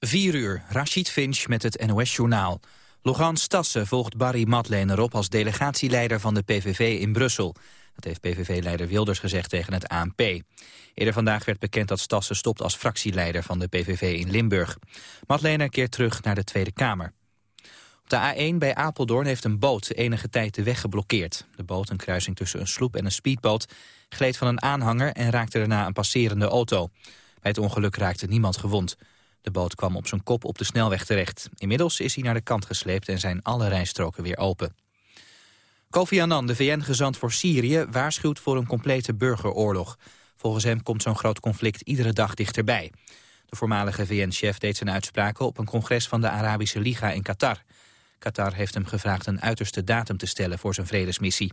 4 uur, Rashid Finch met het NOS-journaal. Logan Stassen volgt Barry Madlener op als delegatieleider van de PVV in Brussel. Dat heeft PVV-leider Wilders gezegd tegen het ANP. Eerder vandaag werd bekend dat Stassen stopt als fractieleider van de PVV in Limburg. Madlener keert terug naar de Tweede Kamer. Op de A1 bij Apeldoorn heeft een boot enige tijd de weg geblokkeerd. De boot, een kruising tussen een sloep en een speedboot, gleed van een aanhanger en raakte daarna een passerende auto. Bij het ongeluk raakte niemand gewond. De boot kwam op zijn kop op de snelweg terecht. Inmiddels is hij naar de kant gesleept en zijn alle rijstroken weer open. Kofi Annan, de VN-gezant voor Syrië, waarschuwt voor een complete burgeroorlog. Volgens hem komt zo'n groot conflict iedere dag dichterbij. De voormalige VN-chef deed zijn uitspraken op een congres van de Arabische Liga in Qatar. Qatar heeft hem gevraagd een uiterste datum te stellen voor zijn vredesmissie.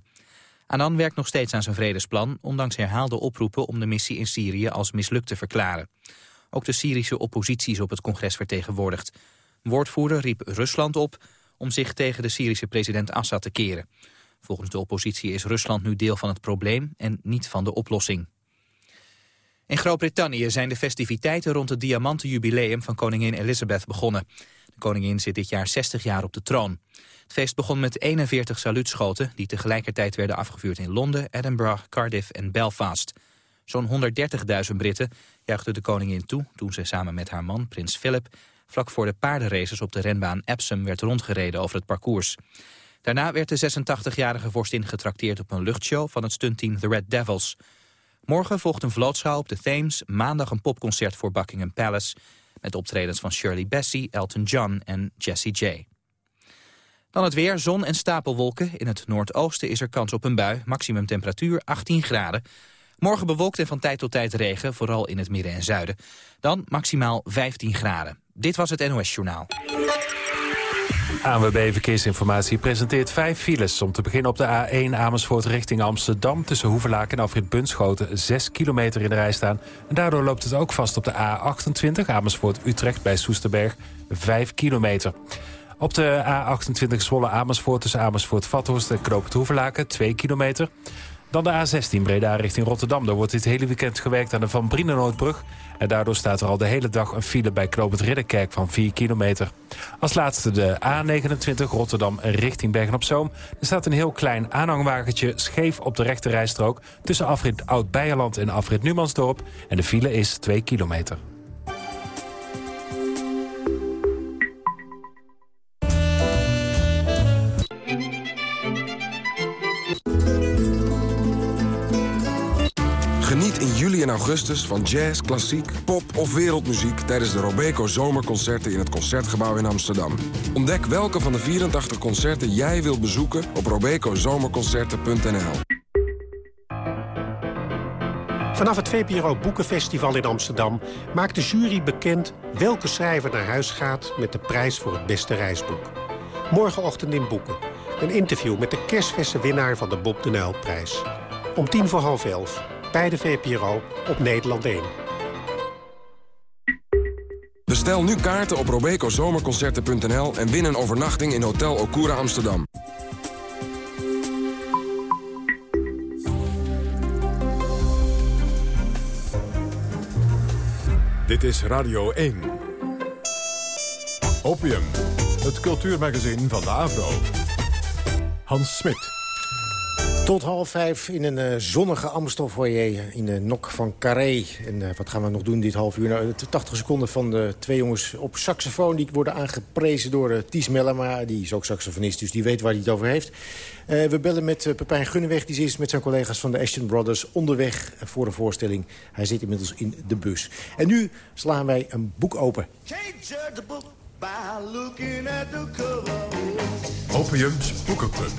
Annan werkt nog steeds aan zijn vredesplan, ondanks herhaalde oproepen om de missie in Syrië als mislukt te verklaren. Ook de Syrische oppositie is op het congres vertegenwoordigd. Woordvoerder riep Rusland op om zich tegen de Syrische president Assad te keren. Volgens de oppositie is Rusland nu deel van het probleem en niet van de oplossing. In Groot-Brittannië zijn de festiviteiten rond het diamantenjubileum van koningin Elizabeth begonnen. De koningin zit dit jaar 60 jaar op de troon. Het feest begon met 41 saluutschoten die tegelijkertijd werden afgevuurd in Londen, Edinburgh, Cardiff en Belfast. Zo'n 130.000 Britten juichten de koningin toe toen ze samen met haar man, prins Philip, vlak voor de paardenraces op de renbaan Epsom werd rondgereden over het parcours. Daarna werd de 86-jarige vorstin getrakteerd op een luchtshow van het stuntteam The Red Devils. Morgen volgt een vlootschouw op de Thames, maandag een popconcert voor Buckingham Palace... met optredens van Shirley Bassey, Elton John en Jessie J. Dan het weer, zon en stapelwolken. In het noordoosten is er kans op een bui, maximum temperatuur 18 graden. Morgen bewolkt en van tijd tot tijd regen, vooral in het midden en zuiden. Dan maximaal 15 graden. Dit was het NOS Journaal. ANWB Verkeersinformatie presenteert vijf files. Om te beginnen op de A1 Amersfoort richting Amsterdam... tussen Hoevelaak en Afrit Bunschoten 6 kilometer in de rij staan. En daardoor loopt het ook vast op de A28 Amersfoort-Utrecht bij Soesterberg 5 kilometer. Op de A28 Zwolle Amersfoort tussen Amersfoort-Vathorst en Knoop Hoevelaken 2 kilometer. Dan de A16 Breda richting Rotterdam. Daar wordt dit hele weekend gewerkt aan de Van Brienenoordbrug. En daardoor staat er al de hele dag een file bij Knoop Ridderkerk van 4 kilometer. Als laatste de A29 Rotterdam richting Bergen-op-Zoom. Er staat een heel klein aanhangwagentje scheef op de rechte rijstrook... tussen afrit Oud-Beijerland en afrit Numansdorp. En de file is 2 kilometer. In augustus van jazz, klassiek, pop of wereldmuziek... tijdens de Robeco Zomerconcerten in het Concertgebouw in Amsterdam. Ontdek welke van de 84 concerten jij wilt bezoeken op robecozomerconcerten.nl. Vanaf het VPRO Boekenfestival in Amsterdam maakt de jury bekend... welke schrijver naar huis gaat met de prijs voor het beste reisboek. Morgenochtend in Boeken. Een interview met de kerstverse winnaar van de Bob de Nijlprijs. Om tien voor half elf bij de VPRO op Nederland 1. Bestel nu kaarten op robecozomerconcerten.nl en win een overnachting in Hotel Okura Amsterdam. Dit is Radio 1. Opium, het cultuurmagazin van de AVRO. Hans Smit. Tot half vijf in een uh, zonnige Amstelfoyer in de Nok van Carré. En uh, wat gaan we nog doen dit half uur? Nou, 80 seconden van de twee jongens op saxofoon. Die worden aangeprezen door uh, Ties Mellema. Die is ook saxofonist, dus die weet waar hij het over heeft. we bellen met Pepijn Gunneweg. Die is met zijn collega's van de Ashton Brothers onderweg voor een voorstelling. Hij zit inmiddels in de bus. En nu slaan wij een boek open. Opiums Boekenclub.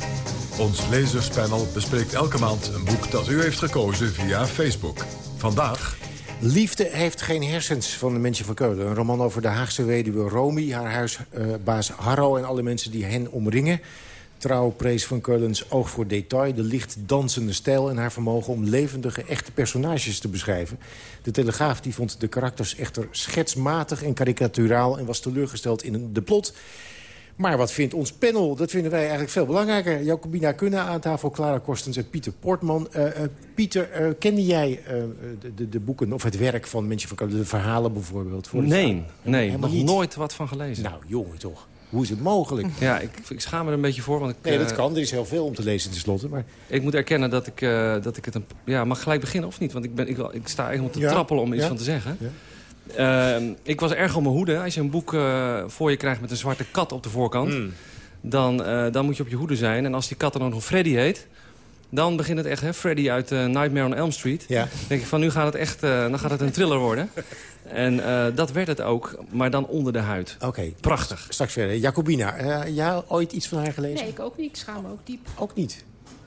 Ons lezerspanel bespreekt elke maand een boek dat u heeft gekozen via Facebook. Vandaag... Liefde heeft geen hersens van de mensen van Keulen. Een roman over de Haagse weduwe Romy, haar huisbaas Harro... en alle mensen die hen omringen. Trouw prees van Keulens oog voor detail, de licht dansende stijl... en haar vermogen om levendige, echte personages te beschrijven. De Telegraaf die vond de karakters echter schetsmatig en karikaturaal... en was teleurgesteld in de plot... Maar wat vindt ons panel? Dat vinden wij eigenlijk veel belangrijker. Jacobina Kunna aan tafel, Clara Korstens en Pieter Portman. Uh, uh, Pieter, uh, kende jij de, de, de, boeken of het werk van mensen van de verhalen bijvoorbeeld? Voor nee, nee nog nooit wat van gelezen. Nou, jongen toch. Hoe is het mogelijk? Ja, ik, ik schaam me er een beetje voor. Want ik, nee, dat kan. Er is heel veel om te lezen tenslotte. Maar... Ik moet erkennen dat ik, dat ik het... Een, ja, mag gelijk beginnen of niet? Want ik, ben, ik, ik sta eigenlijk te trappelen om iets van te zeggen. Ja. Uh, ik was erg op mijn hoede. Als je een boek uh, voor je krijgt met een zwarte kat op de voorkant... Mm. Dan, uh, dan moet je op je hoede zijn. En als die kat dan ook nog Freddy heet... dan begint het echt, hè, Freddy uit uh, Nightmare on Elm Street. Ja. Dan denk ik van, nu gaat het echt dan gaat het een thriller worden. En dat werd het ook, maar dan onder de huid. Oké. Prachtig. Straks verder. Jacobina, jij ooit iets van haar gelezen? Nee, ik ook niet. Ik schaam me ook diep. Ook niet?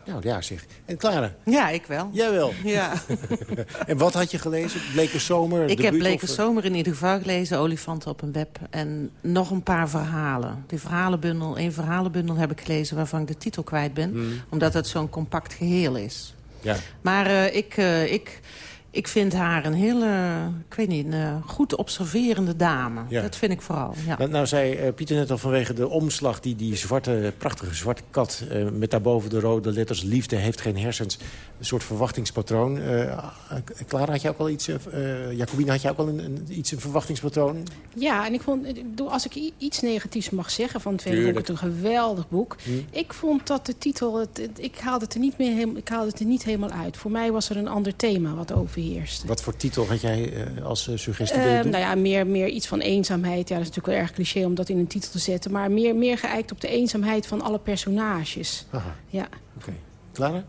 Nou ja, zeg. En Clara? Ja, ik wel. Jij wel? Ja. en wat had je gelezen? Bleke Zomer? Ik heb Bleke Zomer in ieder geval gelezen. Olifanten op een web. En nog een paar verhalen. Die verhalenbundel, één verhalenbundel heb ik gelezen waarvan ik de titel kwijt ben. Hmm. Omdat het zo'n compact geheel is. Ja. Maar uh, ik, uh, ik ik vind haar een hele, ik weet niet, een eh, goed observerende dame. Dat vind ik vooral, ja. Nou, nou zei uh, Pieter net al vanwege de omslag... die, die zwarte, prachtige zwarte kat uh, met daarboven de rode letters... liefde heeft geen hersens, een soort verwachtingspatroon. Clara, had je ook al iets... Jacobine, had je ook al een, een, iets, een verwachtingspatroon? Ja, en ik vond, als ik iets negatiefs mag zeggen van het tweede boek... het een geweldig boek. Hm. Ik vond dat de titel, het, ik, haalde het er niet meer, ik haalde het er niet helemaal uit. Voor mij was er een ander thema wat over wat voor titel had jij uh, als uh, suggestie uh, Nou ja, meer, meer iets van eenzaamheid. Ja, dat is natuurlijk wel erg cliché om dat in een titel te zetten. Maar meer, meer geëikt op de eenzaamheid van alle personages. Aha. Ja. Oké. Okay. Clara?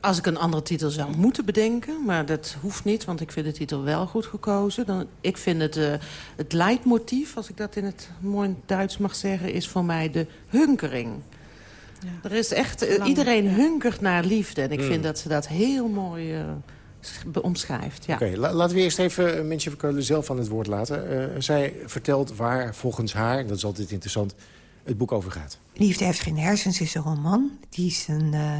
Als ik een andere titel zou moeten bedenken, maar dat hoeft niet... want ik vind de titel wel goed gekozen. Dan, ik vind het, uh, het leidmotief, als ik dat in het mooi Duits mag zeggen... is voor mij de hunkering. Ja. Er is echt, iedereen hunkert naar liefde. En ik vind mm. dat ze dat heel mooi omschrijft. Ja. Oké, laten we eerst even eh, Mensje Verkeulen zelf aan het woord laten. Uh, zij vertelt waar volgens haar, dat is altijd interessant, het boek over gaat. Liefde heeft geen hersens is een roman. Die is een... Uh,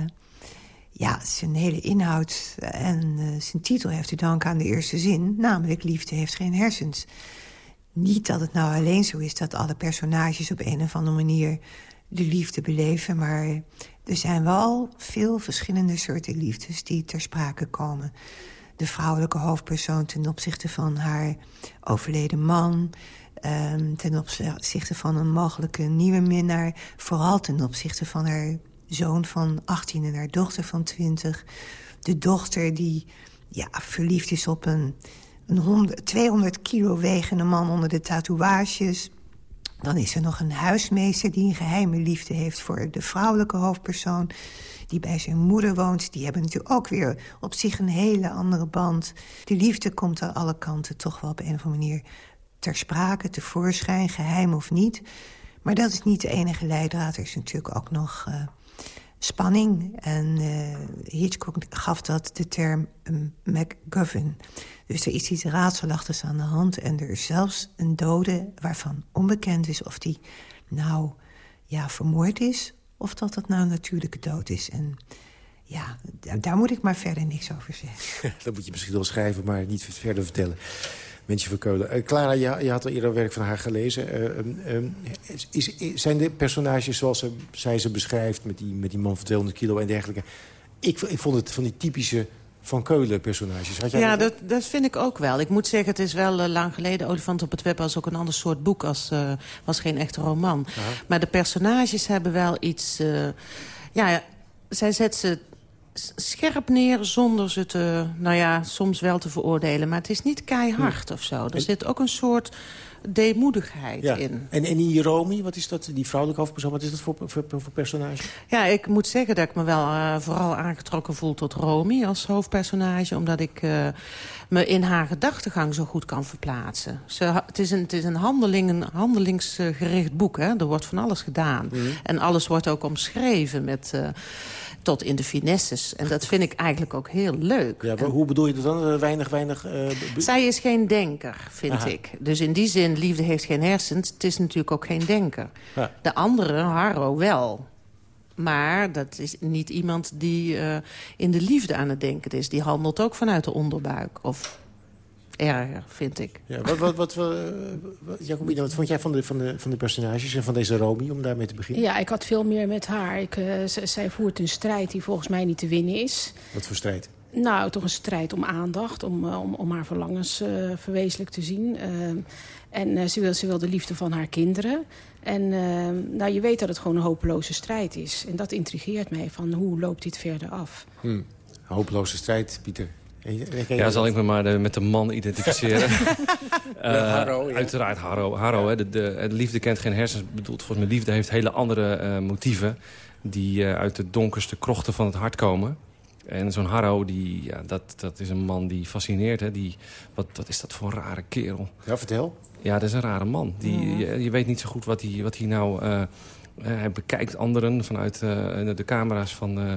ja, zijn hele inhoud en uh, zijn titel heeft te danken aan de eerste zin. Namelijk, liefde heeft geen hersens. Niet dat het nou alleen zo is dat alle personages op een of andere manier de liefde beleven... maar er zijn wel veel verschillende soorten liefdes die ter sprake komen. De vrouwelijke hoofdpersoon ten opzichte van haar overleden man... Um, ten opzichte van een mogelijke nieuwe minnaar... vooral ten opzichte van haar zoon van 18 en haar dochter van 20. De dochter die ja, verliefd is op een, een 100, 200 kilo wegende man onder de tatoeages... Dan is er nog een huismeester die een geheime liefde heeft... voor de vrouwelijke hoofdpersoon die bij zijn moeder woont. Die hebben natuurlijk ook weer op zich een hele andere band. De liefde komt aan alle kanten toch wel op een of andere manier ter sprake, tevoorschijn, geheim of niet. Maar dat is niet de enige leidraad. Er is natuurlijk ook nog uh, spanning. En uh, Hitchcock gaf dat de term um, MacGuffin. Dus er is iets raadselachtigs aan de hand. En er is zelfs een dode waarvan onbekend is of die nou ja, vermoord is... of dat dat nou een natuurlijke dood is. En ja, daar moet ik maar verder niks over zeggen. dat moet je misschien wel schrijven, maar niet verder vertellen. Mensje van Keulen. Uh, Clara, je, je, had al eerder werk van haar gelezen. Uh, is, zijn de personages zoals ze, zij ze beschrijft... met die, met die man van 200 kilo en dergelijke... Ik, ik vond het van die typische van Keulen-personages. Ja, dat, dat vind ik ook wel. Ik moet zeggen, het is wel uh, lang geleden. Olifant op het web was ook een ander soort boek. Als, uh, was geen echte roman. Maar de personages hebben wel iets... Uh, ja, zij zet ze scherp neer zonder ze te, nou ja, soms wel te veroordelen. Maar het is niet keihard hm. of zo. Er zit ook een soort deemoedigheid in. En, en die Romy, wat is dat, die vrouwelijke hoofdpersoon, wat is dat voor, voor, voor personage? Ja, ik moet zeggen dat ik me wel uh, vooral aangetrokken voel tot Romy als hoofdpersonage. Omdat ik uh, me in haar gedachtegang zo goed kan verplaatsen. Ze, het is een, het is een, handeling, een handelingsgericht boek. Hè? Er wordt van alles gedaan. Mhm. En alles wordt ook omschreven met... Uh, tot in de finesses. En dat vind ik eigenlijk ook heel leuk. Ja, maar hoe bedoel je dat dan? Weinig, weinig... Uh, Zij is geen denker, vind ik. Dus in die zin, liefde heeft geen hersens. Het is natuurlijk ook geen denker. Ja. De andere, Harro, wel. Maar dat is niet iemand die uh, in de liefde aan het denken is. Die handelt ook vanuit de onderbuik. Of erger, vind ik. Ja, wat, wat, wat, wat, Jacobine, wat vond jij van de, van, de, van de personages en van deze Romy, om daarmee te beginnen? Ja, ik had veel meer met haar. Ik, uh, zij voert een strijd die volgens mij niet te winnen is. Wat voor strijd? Nou, toch een strijd om aandacht, om, om, om haar verlangens uh, verwezenlijk te zien. Uh, en ze, wil, ze wil de liefde van haar kinderen. En nou, je weet dat het gewoon een hopeloze strijd is. En dat intrigeert mij, van hoe loopt dit verder af? Hmm. Hopeloze strijd, Pieter. Ja, zal ik me maar de, met de man identificeren. uh, ja. Uiteraard Harro. Harro hè, de, de, de, liefde kent geen hersens. Bedoeld volgens mij, liefde heeft hele andere uh, motieven... die uh, uit de donkerste krochten van het hart komen. En zo'n Harro, die, ja, dat, dat is een man die fascineert. Hè? Die, wat, wat is dat voor een rare kerel? Ja, vertel. Ja, dat is een rare man. Die, mm. je, je, weet niet zo goed wat hij, wat hij nou uh, hij bekijkt anderen vanuit uh, de camera's. Van, uh,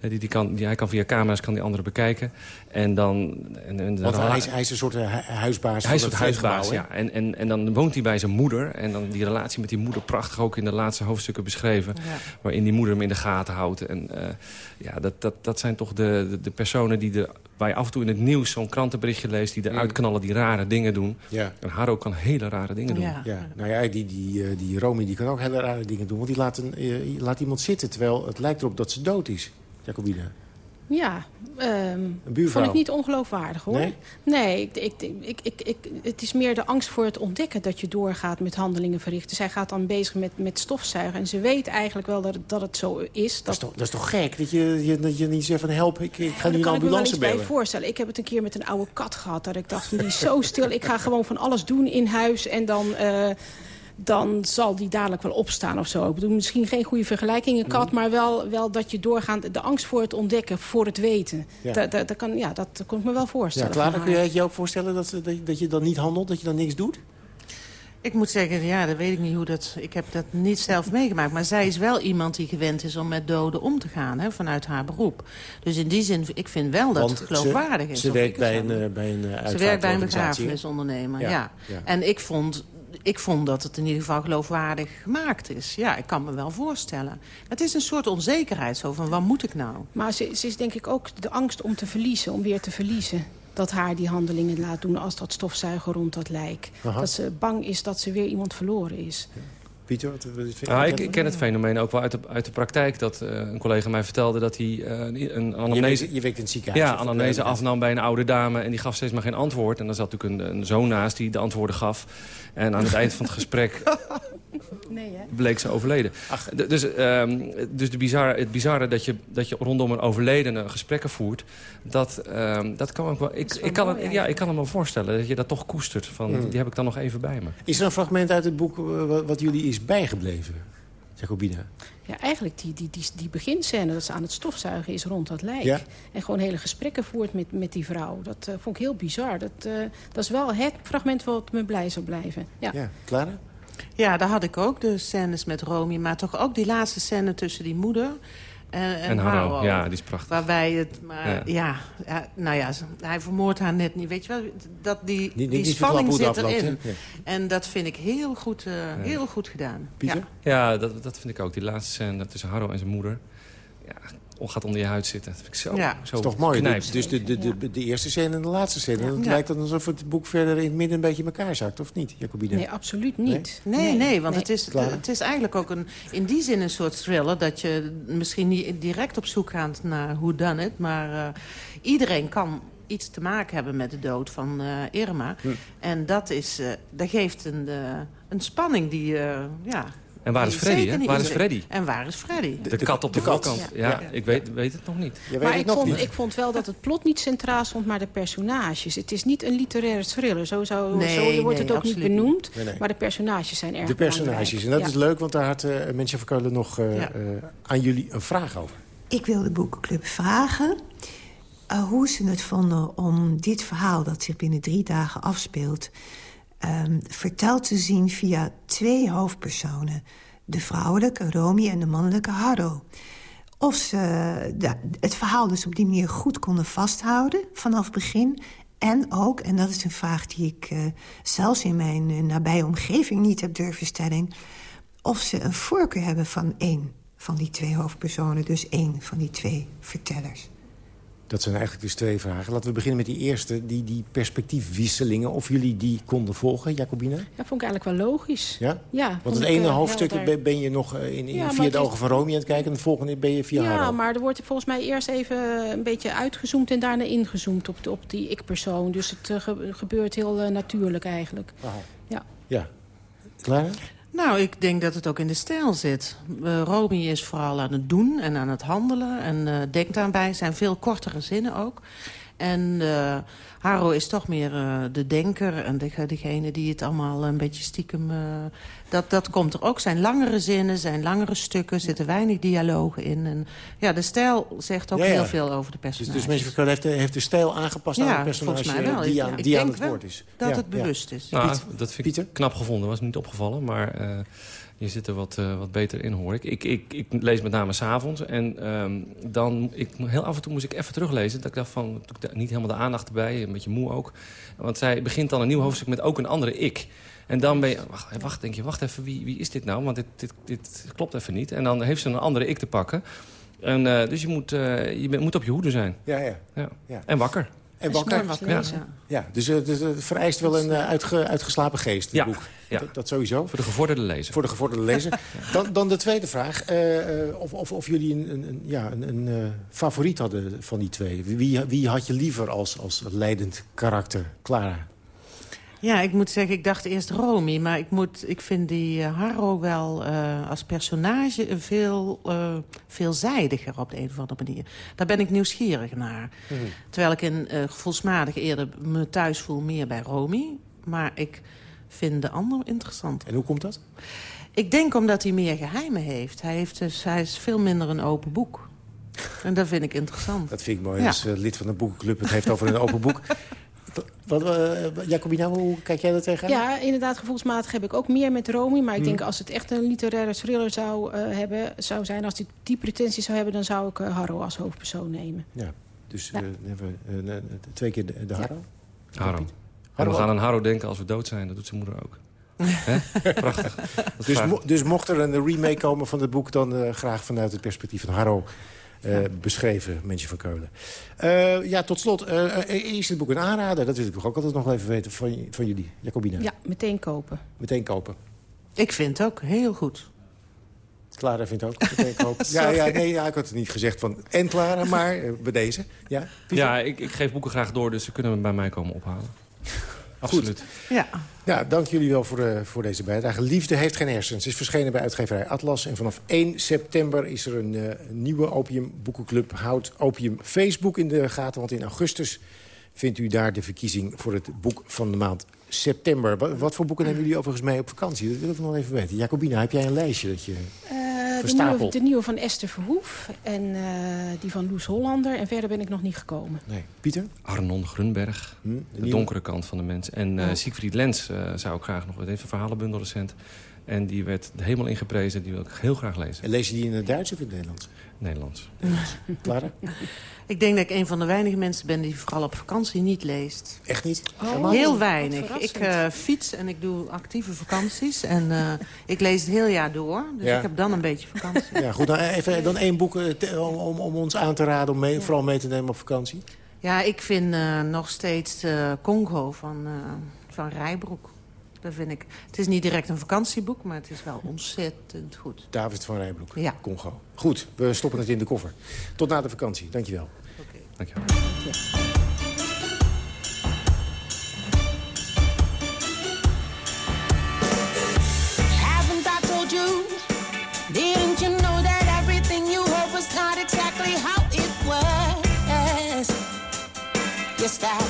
die, die kan, die, hij kan via camera's kan die anderen bekijken. En dan, en, en Want hij is, hij is een soort huisbaas Hij is een soort huisbaas, ja. En, en, en dan woont hij bij zijn moeder. En dan die relatie met die moeder prachtig ook in de laatste hoofdstukken beschreven. Ja. Waarin die moeder hem in de gaten houdt. En ja, dat, dat, dat zijn toch de, de, de personen die de waar je af en toe in het nieuws zo'n krantenberichtje leest... die eruit knallen, die rare dingen doen. Ja. En Haro kan hele rare dingen doen. Ja. ja. Nou ja, die, die, die Romy die kan ook hele rare dingen doen. Want die laat, een, laat iemand zitten, terwijl het lijkt erop dat ze dood is. Jacobine. Ja, um, vond ik niet ongeloofwaardig hoor. Nee, nee ik, ik, ik, ik, ik, het is meer de angst voor het ontdekken dat je doorgaat met handelingen verrichten. Zij gaat dan bezig met, met stofzuigen en ze weet eigenlijk wel dat het, dat het zo is. Dat... Dat, is toch, dat is toch gek dat je, je, dat je niet zegt van help, ik, ik ga nu een ambulance bellen. Ik kan me wel voorstellen. Ik heb het een keer met een oude kat gehad dat ik dacht, die is zo stil. Ik ga gewoon van alles doen in huis en dan... Uh, dan zal die dadelijk wel opstaan of zo. Ik bedoel, misschien geen goede vergelijking, een kat... Mhm. maar wel, wel dat je doorgaat, de angst voor het ontdekken, voor het weten. Ja. Dat, dat, dat, kan, ja, dat kon ik me wel voorstellen. Ja, Clara, kun je je ook voorstellen dat, dat, dat je dan niet handelt, dat je dan niks doet? Ik moet zeggen, ja, dat weet ik niet hoe dat... Ik heb dat niet zelf meegemaakt. Maar zij is wel iemand die gewend is om met doden om te gaan. Hè, vanuit haar beroep. Dus in die zin, ik vind wel dat Want het geloofwaardig ze, is. Ze werkt bij een, bij een Ze werkt bij een begrafenisondernemer, ja. ja. ja. En ik vond ik vond dat het in ieder geval geloofwaardig gemaakt is. Ja, ik kan me wel voorstellen. Het is een soort onzekerheid, zo van wat moet ik nou? Maar ze, ze is denk ik ook de angst om te verliezen, om weer te verliezen dat haar die handelingen laat doen als dat stofzuigen rond dat lijk. Aha. Dat ze bang is dat ze weer iemand verloren is. Ja. Pieter, wat, wat vind ah, ik, ik, ken het fenomeen ook wel uit de, uit de praktijk. Dat uh, een collega mij vertelde dat hij uh, een anamnese... Je, je werkt in het ziekenhuis. Ja, anamnese afnam bij een oude dame. En die gaf steeds maar geen antwoord. En dan zat natuurlijk een, een zoon naast die de antwoorden gaf. En aan het eind van het gesprek nee, hè? bleek ze overleden. Ach. Dus, um, dus de bizarre, het bizarre dat je, dat je rondom een overledene gesprekken voert... dat, um, dat kan ook wel... Ik, ik, kan mooi, het, ja. ik kan me wel voorstellen dat je dat toch koestert. Van, mm. Die heb ik dan nog even bij me. Is er een fragment uit het boek uh, wat jullie is bijgebleven? Jacobina. Ja, eigenlijk die, die, die, die beginscène dat ze aan het stofzuigen is rond dat lijk. Ja? En gewoon hele gesprekken voert met, met die vrouw. Dat uh, vond ik heel bizar. Dat, uh, dat is wel het fragment wat me blij zou blijven. Ja, ja Clara? Ja, daar had ik ook de scènes met Romy. Maar toch ook die laatste scène tussen die moeder en, en, en Harro. Ja, die is prachtig. Waarbij het, maar ja. ja, nou ja, hij vermoordt haar net niet. Weet je wel, dat die, die, die, die spanning zit erin. Ja. En dat vind ik heel goed, uh, heel goed gedaan. Pieter? Ja, dat, dat vind ik ook. Die laatste scène tussen Harro en zijn moeder. Ja, gaat onder je huid zitten. Dat vind ik zo, ja. zo is toch mooi. Knijpt. Dus de, de, de, de, eerste scène en de laatste scène. Ja. Het lijkt dan alsof het boek verder in het midden een beetje in elkaar zakt, of niet, Jacobine? Nee, absoluut niet. Nee, nee, nee want nee. Het, is, het is eigenlijk ook een, in die zin een soort thriller... dat je misschien niet direct op zoek gaat naar hoe dan het... maar uh, iedereen kan iets te maken hebben met de dood van uh, Irma. Hm. En dat, is, uh, dat geeft een, uh, een spanning die... ja, en waar is Freddy, hè? Waar is Freddy? En waar is Freddy? De, de kat op de, de voorkant. Ja. ja, ik weet, weet het nog niet. maar ik, vond, niet. ik vond wel dat het plot niet centraal stond, maar de personages. Het is niet een literaire thriller. Zo, zo, nee, zo wordt nee, het ook niet benoemd. Nee, maar de personages zijn erg De personages. En dat is leuk, want daar had uh, Mensen van Keulen nog uh, ja. uh, aan jullie een vraag over. Ik wil de boekenclub vragen... Uh, hoe ze het vonden om dit verhaal dat zich binnen drie dagen afspeelt... Um, verteld te zien via twee hoofdpersonen de vrouwelijke Romy en de mannelijke Harro. Of ze het verhaal dus op die manier goed konden vasthouden vanaf het begin. En ook, en dat is een vraag die ik uh, zelfs in mijn uh, nabije omgeving niet heb durven stellen... of ze een voorkeur hebben van één van die twee hoofdpersonen. Dus één van die twee vertellers. Dat zijn eigenlijk dus twee vragen. Laten we beginnen met die eerste, die, die perspectiefwisselingen. Of jullie die konden volgen, Jacobina? Ja, vond ik eigenlijk wel logisch. Ja? ja Want het ene uh, hoofdstuk ben je nog in, in ja, via de ogen van Romy aan het kijken... en het volgende ben je via ja, haar. Ja, maar er wordt volgens mij eerst even een beetje uitgezoomd... en daarna ingezoomd op, de, op die ik-persoon. Dus het uh, gebeurt heel uh, natuurlijk eigenlijk. Aha. Ja. ja. Klaar? Nou, ik denk dat het ook in de stijl zit. Uh, is vooral aan het doen en aan het handelen. En uh, denkt daarbij, zijn veel kortere zinnen ook. En uh, Haro is toch meer uh, de denker en de, degene die het allemaal een beetje stiekem... Uh, dat, dat komt er ook. zijn langere zinnen, zijn langere stukken, zitten weinig dialogen in. En ja, de stijl zegt ook ja, ja. heel veel over de personages. Dus, dus mensen heeft de, heeft de stijl aangepast ja, aan het personage volgens mij wel. die, aan, die aan het woord is. dat het bewust is. Nou, dat vind ik Pieter? knap gevonden, was niet opgevallen. Maar uh, je zit er wat, uh, wat beter in, hoor ik. Ik, ik, ik lees met name s'avonds. En um, dan, ik, heel af en toe moest ik even teruglezen. Dat ik dacht van, niet helemaal de aandacht erbij. Een beetje moe ook. Want zij begint dan een nieuw hoofdstuk met ook een andere ik. En dan ben je, wacht, wacht denk je, wacht even, wie, wie is dit nou? Want dit, dit, dit klopt even niet. En dan heeft ze een andere ik te pakken. En, uh, dus je moet, uh, je moet op je hoede zijn. Ja, ja. ja. ja. En wakker. En wakker. Ja. ja. dus, uh, dus het vereist wel een uitge, uitgeslapen geest, het ja. boek. Ja. Dat, dat, sowieso. Voor de gevorderde lezer. Voor de gevorderde lezer. dan, dan de tweede vraag. of, of, of jullie een, een, ja, een, een favoriet hadden van die twee. Wie, wie had je liever als, als leidend karakter? Clara? Ja, ik moet zeggen, ik dacht eerst Romy. Maar ik, moet, ik vind die uh, Harro wel uh, als personage veel uh, veelzijdiger op de een of andere manier. Daar ben ik nieuwsgierig naar. Mm -hmm. Terwijl ik in gevoelsmatig eerder me thuis voel meer bij Romy. Maar ik vind de ander interessant. En hoe komt dat? Ik denk omdat hij meer geheimen heeft. Hij, heeft dus, hij is veel minder een open boek. En dat vind ik interessant. Dat vind ik mooi, ja. als lid van de boekenclub. Het heeft over een open boek. Wat, uh, Jacobina, hoe kijk jij daar tegenaan? Ja, inderdaad, gevoelsmatig heb ik ook meer met Romy. Maar ik denk als het echt een literaire thriller zou, uh, hebben, zou zijn... als hij die pretentie zou hebben, dan zou ik uh, Harro als hoofdpersoon nemen. Ja, dus ja. hebben we twee keer de, de Harro? Ja. Harro. Harro. We gaan aan Harro denken als we dood zijn. Dat doet zijn moeder ook. Prachtig. Dus, mo dus, mocht er een remake komen van het boek... dan graag vanuit het perspectief van Harro... Uh, beschreven, Mensje van Keulen. Uh, ja, tot slot, uh, is het boek een aanrader? Dat wil ik ook altijd nog even weten van, van jullie, Jacobina. Ja, meteen kopen. Meteen kopen. Ik vind het ook heel goed. Clara vindt ook meteen kopen. ja, ja, nee, ja, ik had het niet gezegd van en Clara, maar bij deze. Ja, ja ik, ik geef boeken graag door, dus ze kunnen bij mij komen ophalen. Absoluut. Ja. ja, dank jullie wel voor, uh, voor deze bijdrage. Liefde heeft geen hersens. is verschenen bij uitgeverij Atlas. En vanaf 1 september is er een uh, nieuwe Opium Boekenclub. Houd Opium Facebook in de gaten. Want in augustus vindt u daar de verkiezing voor het boek van de maand september. Wat, wat voor boeken nemen jullie overigens mee op vakantie? Dat wil ik nog even weten. Jacobina, heb jij een lijstje dat je... Uh, de, nieuwe, de nieuwe van Esther Verhoef en uh, die van Loes Hollander. En verder ben ik nog niet gekomen. Nee. Pieter? Arnon Grunberg, hm, de, de donkere kant van de mens. En uh, oh. Siegfried Lens uh, zou ik graag nog... Het heeft een verhalenbundel recent. En die werd helemaal ingeprezen. Die wil ik heel graag lezen. En lees je die in het Duits of in het Nederlands? Nederlands. Clara? Ik denk dat ik een van de weinige mensen ben die vooral op vakantie niet leest. Echt niet? Oh, heel weinig. Ik uh, fiets en ik doe actieve vakanties. En uh, ik lees het heel jaar door. Dus ja. ik heb dan een beetje vakantie. Ja, goed. Dan, even, dan één boek om, om, om ons aan te raden om mee, ja. vooral mee te nemen op vakantie. Ja, ik vind uh, nog steeds Congo van, van Rijbroek. Dat vind ik. Het is niet direct een vakantieboek, maar het is wel ontzettend goed. David van Rijbroek, ja. Congo. Goed, we stoppen het in de koffer. Tot na de vakantie, dankjewel. Okay. Dankjewel. Haven't I told you? Didn't you know that everything you hope was not exactly how it was? Yes, that's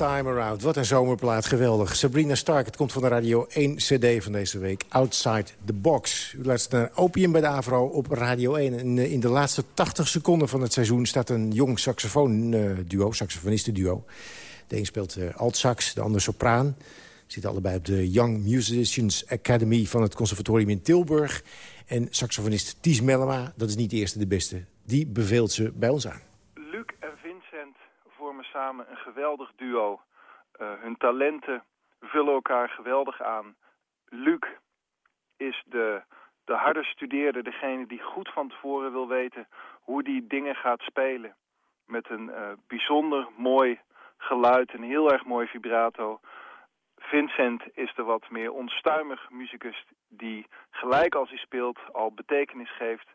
Time Around. Wat een zomerplaat, geweldig. Sabrina Stark, het komt van de Radio 1 CD van deze week. Outside the Box. U luistert naar Opium bij de Avro op Radio 1. En eh, in de laatste 80 seconden van het seizoen... staat een jong saxofoon-duo, saxofonistenduo. De een speelt uh, alt-sax, de ander sopraan. Zitten allebei op de Young Musicians Academy van het conservatorium in Tilburg. En saxofonist Ties Mellema, dat is niet de eerste de beste. Die beveelt ze bij ons aan samen een geweldig duo. Uh, hun talenten vullen elkaar geweldig aan. Luc is de, de harde studeerder, degene die goed van tevoren wil weten hoe die dingen gaat spelen. Met een uh, bijzonder mooi geluid, een heel erg mooi vibrato. Vincent is de wat meer onstuimig muzikus die gelijk als hij speelt al betekenis geeft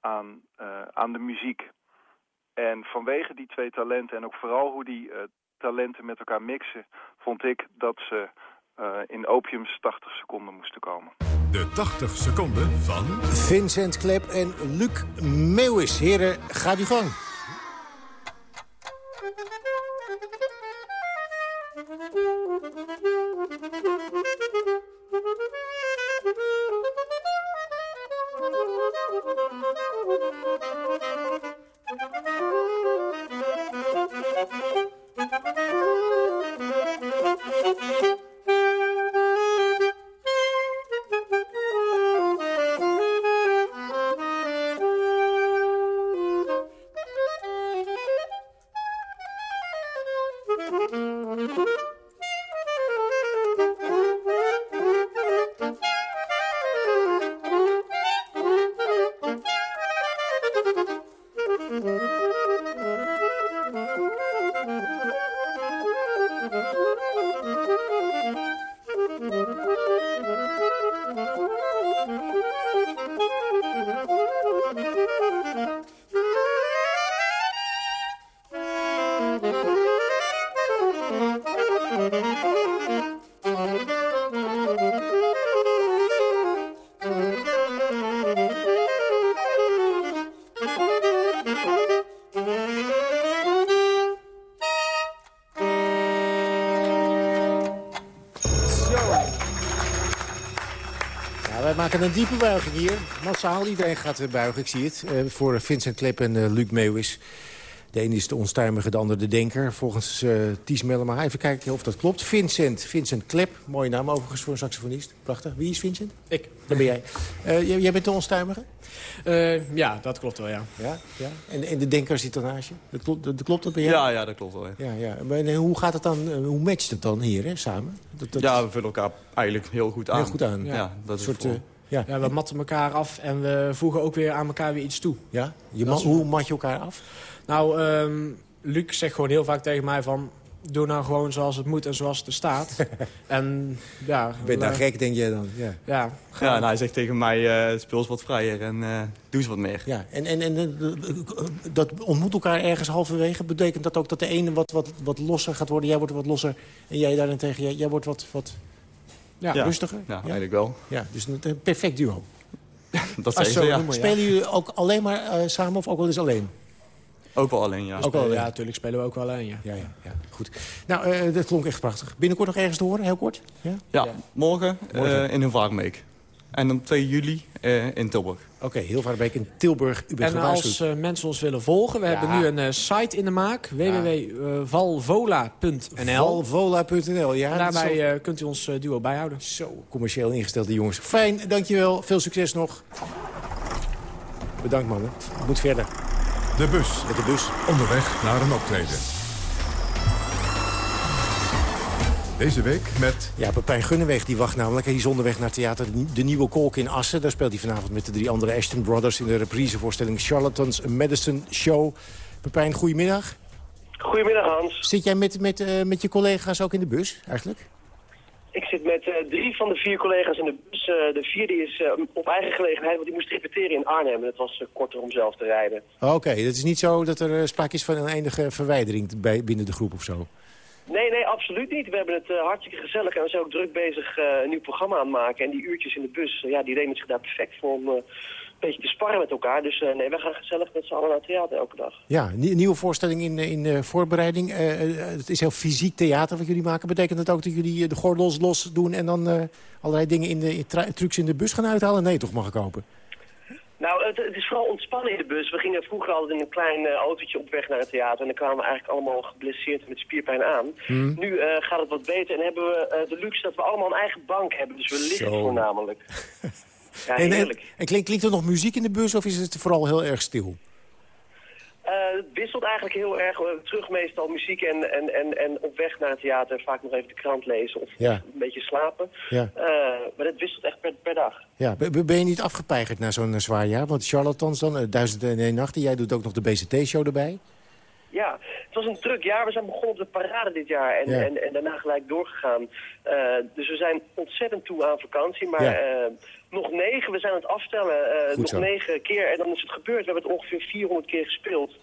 aan, uh, aan de muziek. En vanwege die twee talenten en ook vooral hoe die uh, talenten met elkaar mixen... vond ik dat ze uh, in opiums 80 seconden moesten komen. De 80 seconden van... Vincent Klep en Luc Meeuwis. Heren, gaat u gang. Thank you. Maken een diepe buiging hier. Massaal, iedereen gaat buigen, ik zie het. Uh, voor Vincent Klep en uh, Luc Meeuwis. De ene is de onstuimige, de andere de denker. Volgens uh, Ties Mellema. Even kijken of dat klopt. Vincent. Vincent Klep. Mooie naam overigens voor een saxofonist. Prachtig. Wie is Vincent? Ik. Dat ben jij. Uh, jij bent de onstuimige? Uh, ja, dat klopt wel, ja. ja, ja. En, en de denker zit dan naast je? Dat klopt, dat, klopt dat bij jou? Ja, ja, dat klopt wel. Ja. Ja, ja. Maar hoe gaat het dan, hoe matcht het dan hier hè, samen? Dat, dat... Ja, we vullen elkaar eigenlijk heel goed aan. Heel goed aan. Ja, ja dat is soort, ja. ja. we matten elkaar af en we voegen ook weer aan elkaar weer iets toe. Ja? Je hoe mat je elkaar af? Nou, um, Luc zegt gewoon heel vaak tegen mij van... doe nou gewoon zoals het moet en zoals het er staat. en ja... Ben je nou gek, denk jij dan? Ja, ja, ja nou, hij zegt tegen mij, uh, speel eens wat vrijer en uh, doe eens wat meer. Ja, en, en, en dat ontmoet elkaar ergens halverwege. Betekent dat ook dat de ene wat, wat, wat losser gaat worden? Jij wordt wat losser en jij daarentegen, jij, jij wordt wat, wat ja, rustiger? Ja, eigenlijk wel. Ja, dus een perfect duo. dat zei ze, ja. Spelen jullie ook alleen maar samen of ook wel eens alleen? Ook wel alleen, ja. Ook wel, ja, natuurlijk spelen we ook wel alleen, ja. Ja, ja, ja. goed. Nou, uh, dat klonk echt prachtig. Binnenkort nog ergens te horen, heel kort? Ja, ja, morgen, morgen. Uh, in een Vaarmeek. En dan 2 juli uh, in Tilburg. Oké, okay, heel Vaarbeek in Tilburg. U bent en als uh, mensen ons willen volgen, we ja. hebben nu een uh, site in de maak. www.valvola.nl Valvola.nl, ja. En daarbij zo... kunt u ons duo bijhouden. Zo, commercieel ingestelde jongens. Fijn, dankjewel. Veel succes nog. Bedankt mannen. Moet verder. De bus. Met de bus. Onderweg naar een optreden. Deze week met... Ja, Pepijn Gunneweg die wacht namelijk. Hij is onderweg naar theater De Nieuwe Kolk in Assen. Daar speelt hij vanavond met de drie andere Ashton Brothers... in de reprisevoorstelling Charlatans Medicine Show. Pepijn, goedemiddag. Goedemiddag, Hans. Zit jij met, met, uh, met je collega's ook in de bus, eigenlijk? Ik zit met uh, drie van de vier collega's in de bus. Uh, de vierde is uh, op eigen gelegenheid, want die moest repeteren in Arnhem. En het was korter om zelf te rijden. Oké, okay, het is niet zo dat er sprake is van een enige verwijdering bij, binnen de groep of zo? Nee, nee, absoluut niet. We hebben het hartstikke gezellig en we zijn ook druk bezig een nieuw programma aan het maken. En die uurtjes in de bus, ja, die lenen zich daar perfect voor om beetje te sparren met elkaar. Dus uh, nee, we gaan gezellig met z'n allen naar theater elke dag. Ja, nieuwe voorstelling in, in uh, voorbereiding. Uh, het is heel fysiek theater wat jullie maken. Betekent dat ook dat jullie de gordels los doen... en dan allerlei dingen in de in trucs in de bus gaan uithalen? Nee, toch mag ik kopen? Nou, het, het, is vooral ontspannen in de bus. We gingen vroeger altijd in een klein autootje op weg naar het theater. En dan kwamen we eigenlijk allemaal geblesseerd met spierpijn aan. Hmm. Nu gaat het wat beter en hebben we de luxe dat we allemaal een eigen bank hebben. Dus we liggen Zo. voornamelijk. Ja, en, en, en klinkt, klinkt, er nog muziek in de bus of is het vooral heel erg stil? Uh, het wisselt eigenlijk heel erg. Terug meestal muziek en, en, en, en op weg naar het theater vaak nog even de krant lezen of een beetje slapen. Ja. Uh, maar het wisselt echt per, per dag. Ja. Ben je niet afgepeigerd na zo'n zwaar jaar? Want charlatans dan, uh, Duizend en één nachten. Jij doet ook nog de BCT-show erbij. Ja, het was een druk jaar. We zijn begonnen op de parade dit jaar en, en, en, daarna gelijk doorgegaan. Uh, dus we zijn ontzettend toe aan vakantie. Maar ja. uh, nog negen, we zijn aan het afstellen, uh, nog negen keer. En dan is het gebeurd. We hebben het ongeveer 400 keer gespeeld.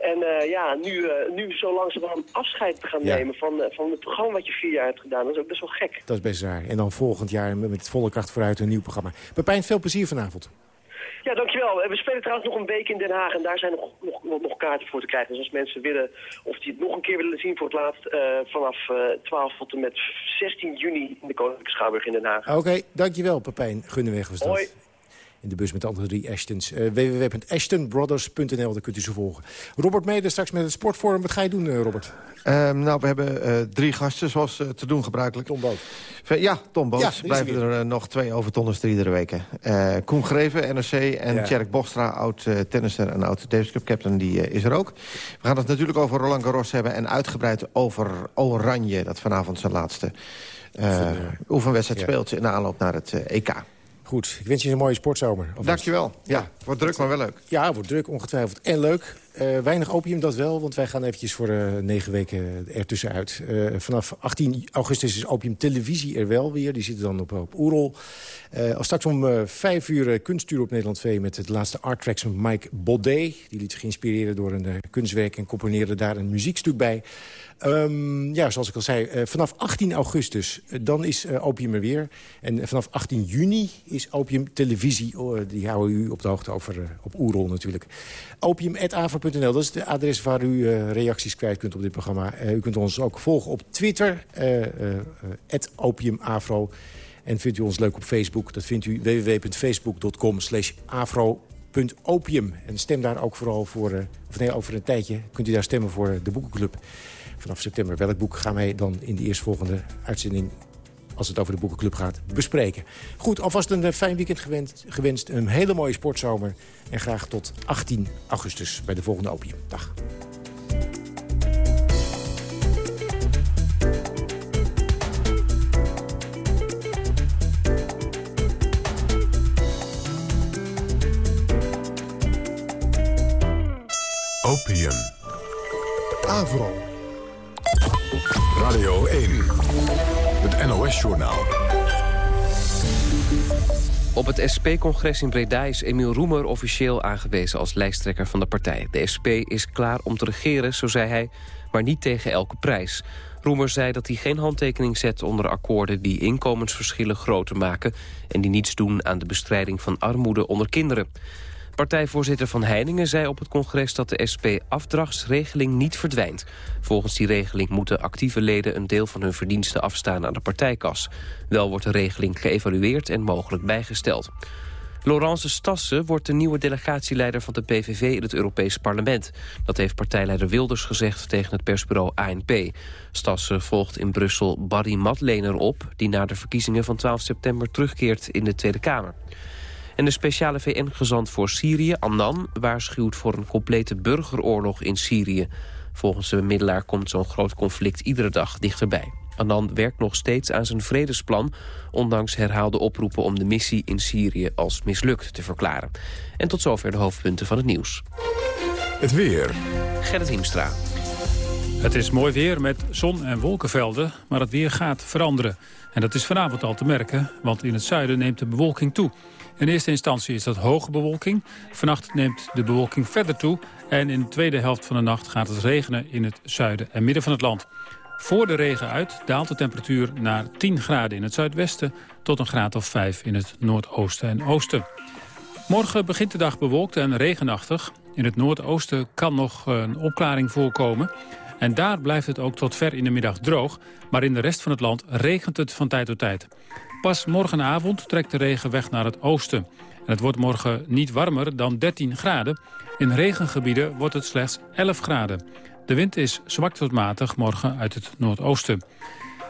En ja, nu, nu zo langzaam afscheid te gaan ja. nemen van, van het programma wat je vier jaar hebt gedaan. Dat is ook best wel gek. Dat is best raar. En dan volgend jaar met volle kracht vooruit een nieuw programma. Pepijn, veel plezier vanavond. Ja, dankjewel. We spelen trouwens nog een week in Den Haag en daar zijn nog, nog, nog, kaarten voor te krijgen. Dus als mensen willen, of die het nog een keer willen zien voor het laatst, uh, vanaf uh, 12 tot en met 16 juni in de Koninklijke Schouwburg in Den Haag. Oké, okay, dankjewel Pepijn. Gunneweg was dat. Hoi in de bus met de andere drie Ashtons. Uh, www.ashtonbrothers.nl, daar kunt u ze volgen. Robert Meder straks met het Sportforum. Wat ga je doen, uh, Robert? Um, nou, we hebben uh, drie gasten, zoals te doen gebruikelijk. Tom Boot. Ja, Tom Boot. Ja, Blijven er nog twee overtonners te iedere week. Koen Greven, NRC, en ja. Tjerk Bostra, oud-tennisser en oud-Davis Cup captain, die is er ook. We gaan het natuurlijk over Roland Garros hebben... en uitgebreid over Oranje, dat vanavond zijn laatste oefenwedstrijd ja. speelt... in de aanloop naar het EK. Goed, ik wens je een mooie sportzomer. Dankjewel. Ja, ja, wordt druk, maar wel leuk. Ja, wordt druk, ongetwijfeld. En leuk. Uh, weinig opium, dat wel, want wij gaan eventjes voor uh, negen weken ertussenuit. Uh, vanaf 18 augustus is opium televisie er wel weer. Die zitten dan op, op Oerol. al straks om vijf uur kunstuur op Nederland 2... met het laatste art tracks van Mike Baudet. Die liet zich inspireren door een kunstwerk en componeerde daar een muziekstuk bij. Um, ja, zoals ik al zei, vanaf 18 augustus, dan is Opium er weer. En vanaf 18 juni is Opium Televisie. Oh, die houden u op de hoogte over op Oerol natuurlijk. Dat is de adres waar u reacties kwijt kunt op dit programma. u kunt ons ook volgen op Twitter, opiumafro. En vindt u ons leuk op Facebook, dat vindt u www.facebook.com slash afro boekenclub.opium. En stem daar ook vooral voor, of nee, over een tijdje kunt u daar stemmen voor de boekenclub. Vanaf september. Welk boek gaan wij dan in de eerstvolgende uitzending als het over de boekenclub gaat, bespreken. Goed, alvast een fijn weekend gewenst, gewenst. Een hele mooie sportzomer. En graag tot 18 augustus bij de volgende Opium. Dag. Opium. Avro. Radio 1. Op het SP-congres in Breda is Emiel Roemer officieel aangewezen als lijsttrekker van de partij. De SP is klaar om te regeren, zo zei hij, maar niet tegen elke prijs. Roemer zei dat hij geen handtekening zet onder akkoorden die inkomensverschillen groter maken en die niets doen aan de bestrijding van armoede onder kinderen. Partijvoorzitter Van Heiningen zei op het congres dat de SP-afdrachtsregeling niet verdwijnt. Volgens die regeling moeten actieve leden een deel van hun verdiensten afstaan aan de partijkas. Wel wordt de regeling geëvalueerd en mogelijk bijgesteld. Laurence Stassen wordt de nieuwe delegatieleider van de PVV in het Europees Parlement. Dat heeft partijleider Wilders gezegd tegen het persbureau ANP. Stassen volgt in Brussel Barry Madlener op... die na de verkiezingen van 12 september terugkeert in de Tweede Kamer. En de speciale VN-gezant voor Syrië, Annan, waarschuwt voor een complete burgeroorlog in Syrië. Volgens de bemiddelaar komt zo'n groot conflict iedere dag dichterbij. Annan werkt nog steeds aan zijn vredesplan... ondanks herhaalde oproepen om de missie in Syrië als mislukt te verklaren. En tot zover de hoofdpunten van het nieuws. Het weer. Gerrit Hiemstra. Het is mooi weer met zon- en wolkenvelden, maar het weer gaat veranderen. En dat is vanavond al te merken, want in het zuiden neemt de bewolking toe. In eerste instantie is dat hoge bewolking. Vannacht neemt de bewolking verder toe. En in de tweede helft van de nacht gaat het regenen in het zuiden en midden van het land. Voor de regen uit daalt de temperatuur naar 10 graden in het zuidwesten... tot een graad of 5 in het noordoosten en oosten. Morgen begint de dag bewolkt en regenachtig. In het noordoosten kan nog een opklaring voorkomen. En daar blijft het ook tot ver in de middag droog. Maar in de rest van het land regent het van tijd tot tijd. Pas morgenavond trekt de regen weg naar het oosten. En het wordt morgen niet warmer dan 13 graden. In regengebieden wordt het slechts 11 graden. De wind is zwak tot matig morgen uit het noordoosten.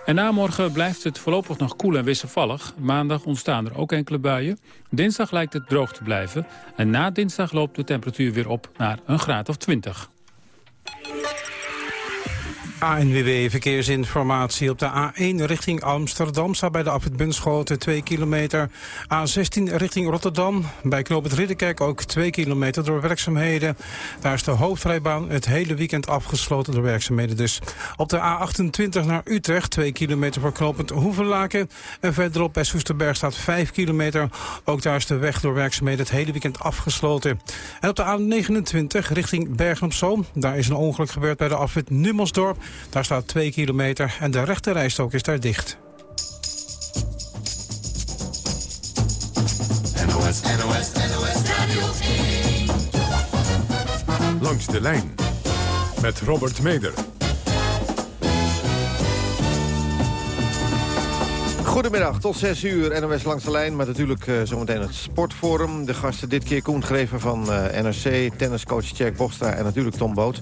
En na morgen blijft het voorlopig nog koel en wisselvallig. Maandag ontstaan er ook enkele buien. Dinsdag lijkt het droog te blijven. En na dinsdag loopt de temperatuur weer op naar een graad of 20. ANWB Verkeersinformatie op de A1 richting Amsterdam... staat bij de afrit Bunschoten 2 kilometer. A16 richting Rotterdam. Bij Knoop het Ridderkerk ook 2 kilometer door werkzaamheden. Daar is de hoofdrijbaan het hele weekend afgesloten door werkzaamheden dus. Op de A28 naar Utrecht 2 kilometer voor knooppunt Hoevenlaken. En verderop bij Soesterberg staat 5 kilometer. Ook daar is de weg door werkzaamheden het hele weekend afgesloten. En op de A29 richting Bergen op Zoom. Daar is een ongeluk gebeurd bij de afrit Nummelsdorp. Daar staat 2 kilometer en de rechterrijstok is daar dicht. NOS, NOS, NOS Radio 1. Langs de lijn met Robert Meder. Goedemiddag, tot 6 uur NOS langs de lijn. Maar natuurlijk uh, zometeen het Sportforum. De gasten dit keer Koen Greven van uh, NRC, tenniscoach Jack Bostra en natuurlijk Tom Boot.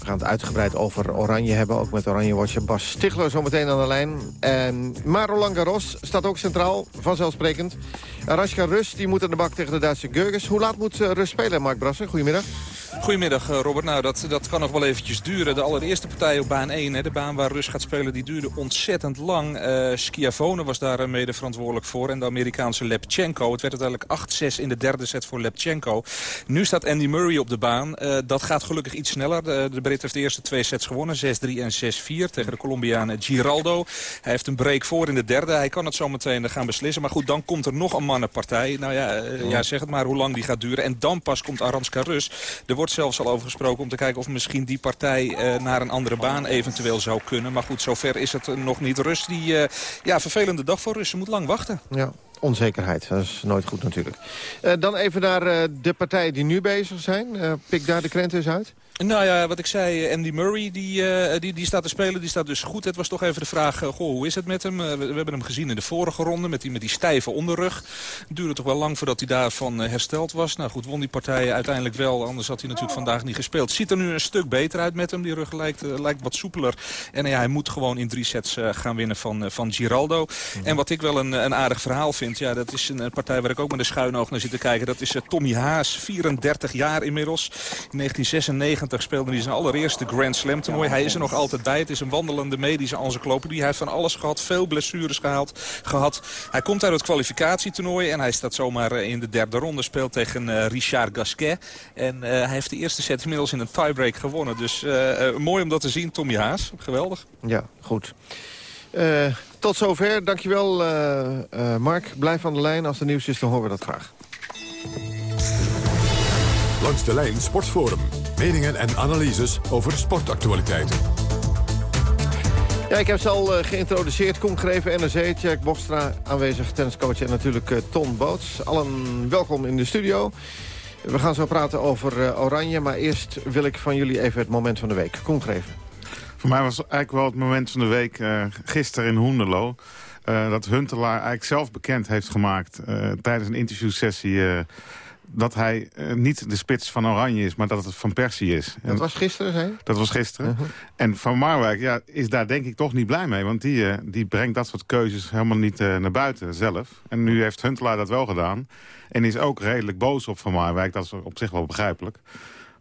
We gaan het uitgebreid over Oranje hebben, ook met Oranje-watcher Bas Stigler zometeen aan de lijn. En Maro Langaros staat ook centraal, vanzelfsprekend. Araska Rus, die moet aan de bak tegen de Duitse Gurgis. Hoe laat moet uh, Rus spelen, Mark Brassen? Goedemiddag. Goedemiddag eh, Robert. Nou, dat, dat kan nog wel eventjes duren. De allereerste partij op baan 1, hè, de baan waar Rus gaat spelen, die duurde ontzettend lang. Uh, Schiavone was daar mede verantwoordelijk voor. En de Amerikaanse Lepchenko. Het werd uiteindelijk 8-6 in de derde set voor Lepchenko. Nu staat Andy Murray op de baan. Uh, dat gaat gelukkig iets sneller. De, de Brit heeft de eerste twee sets gewonnen. 6-3 en 6-4 tegen de Colombiaan Giraldo. Hij heeft een break voor in de derde. Hij kan het zo meteen gaan beslissen. Maar goed, dan komt er nog een mannenpartij. Nou ja, ja zeg het maar hoe lang die gaat duren. En dan pas komt Aranska Rus. Er wordt zelfs al over gesproken om te kijken of misschien die partij uh, naar een andere baan eventueel zou kunnen. Maar goed, zover is het nog niet. Rust die, uh, ja, vervelende dag voor Russen moet lang wachten. Ja, onzekerheid. Dat is nooit goed natuurlijk. Uh, dan even naar de partijen die nu bezig zijn. pik daar de krent eens uit. Nou ja, wat ik zei, eh, Andy Murray, die, uh, die, die staat te spelen. Die staat dus goed. Het was toch even de vraag, uh, goh, hoe is het met hem? we, we, hebben hem gezien in de vorige ronde met die, met die stijve onderrug. Het duurde toch wel lang voordat hij daarvan hersteld was. Nou goed, won die partij uiteindelijk wel. Anders had hij natuurlijk vandaag niet gespeeld. Ziet er nu een stuk beter uit met hem. Die rug lijkt, lijkt wat soepeler. En ja, hij moet gewoon in drie sets gaan winnen van, van Giraldo. Mhm. En wat ik wel een, een aardig verhaal vind, ja, dat is een, partij waar ik ook met een schuin oog naar zit te kijken. Dat is Tommy Haas, 34 jaar inmiddels. In 1996 speelde hij zijn allereerste Grand Slam toernooi. Hij is er nog altijd bij. Het is een wandelende medische encyclopedie. Hij heeft van alles gehad. Veel blessures gehaald, gehad. Hij komt uit het kwalificatietoernooi. En hij staat zomaar eh, in de derde ronde. Speelt tegen uh, Richard Gasquet. En uh, hij heeft de eerste set inmiddels in een tiebreak gewonnen. Dus uh, mooi om dat te zien. Tommy Haas. Geweldig. Ja, goed. tot zover. Dankjewel, Mark. Blijf aan de lijn. Als er nieuws is, dan horen we dat graag. Langs de lijn Sportforum. Meningen en analyses over sportactualiteiten. Ja, ik heb ze al uh, geïntroduceerd. Kom Greven, NRC, Jack Bostra, aanwezig tenniscoach en natuurlijk uh, Ton Boots. Allen welkom in de studio. We gaan zo praten over uh, Oranje, maar eerst wil ik van jullie even het moment van de week. Kom Greven. Voor mij was eigenlijk wel het moment van de week gisteren in Hoenderlo. dat Huntelaar eigenlijk zelf bekend heeft gemaakt tijdens een interviewsessie dat hij uh, niet de spits van Oranje is, maar dat het Van Persie is. Dat was gisteren, hè? Dat was gisteren. Uh-huh. En Van Marwijk ja, is daar denk ik toch niet blij mee. Want die, uh, die brengt dat soort keuzes helemaal niet uh, naar buiten zelf. En nu heeft Huntelaar dat wel gedaan. En is ook redelijk boos op Van Marwijk. Dat is op zich wel begrijpelijk.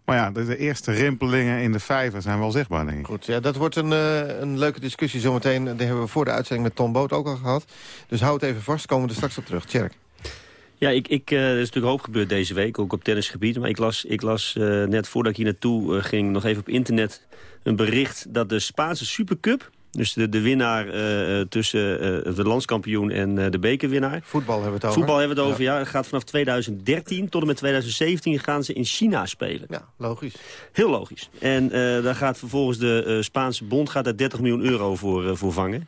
Maar ja, de, de, eerste rimpelingen in de vijver zijn wel zichtbaar, denk ik. Goed, ja, dat wordt een, uh, een leuke discussie zometeen. Die hebben we voor de uitzending met Tom Boot ook al gehad. Dus houd even vast, komen we er straks op terug. Tjerk. Ja, ik, ik, uh, er is natuurlijk hoop gebeurd deze week, ook op tennisgebied. Maar ik las, ik las uh, net voordat ik hier naartoe uh, ging nog even op internet een bericht... dat de Spaanse Supercup, dus de, de winnaar tussen de landskampioen en de bekerwinnaar... Voetbal hebben we het over. Voetbal hebben we het over, ja. ja. gaat vanaf 2013 tot en met 2017 gaan ze in China spelen. Ja, logisch. Heel logisch. En daar gaat vervolgens de Spaanse bond gaat daar 30 miljoen euro voor, voor vangen.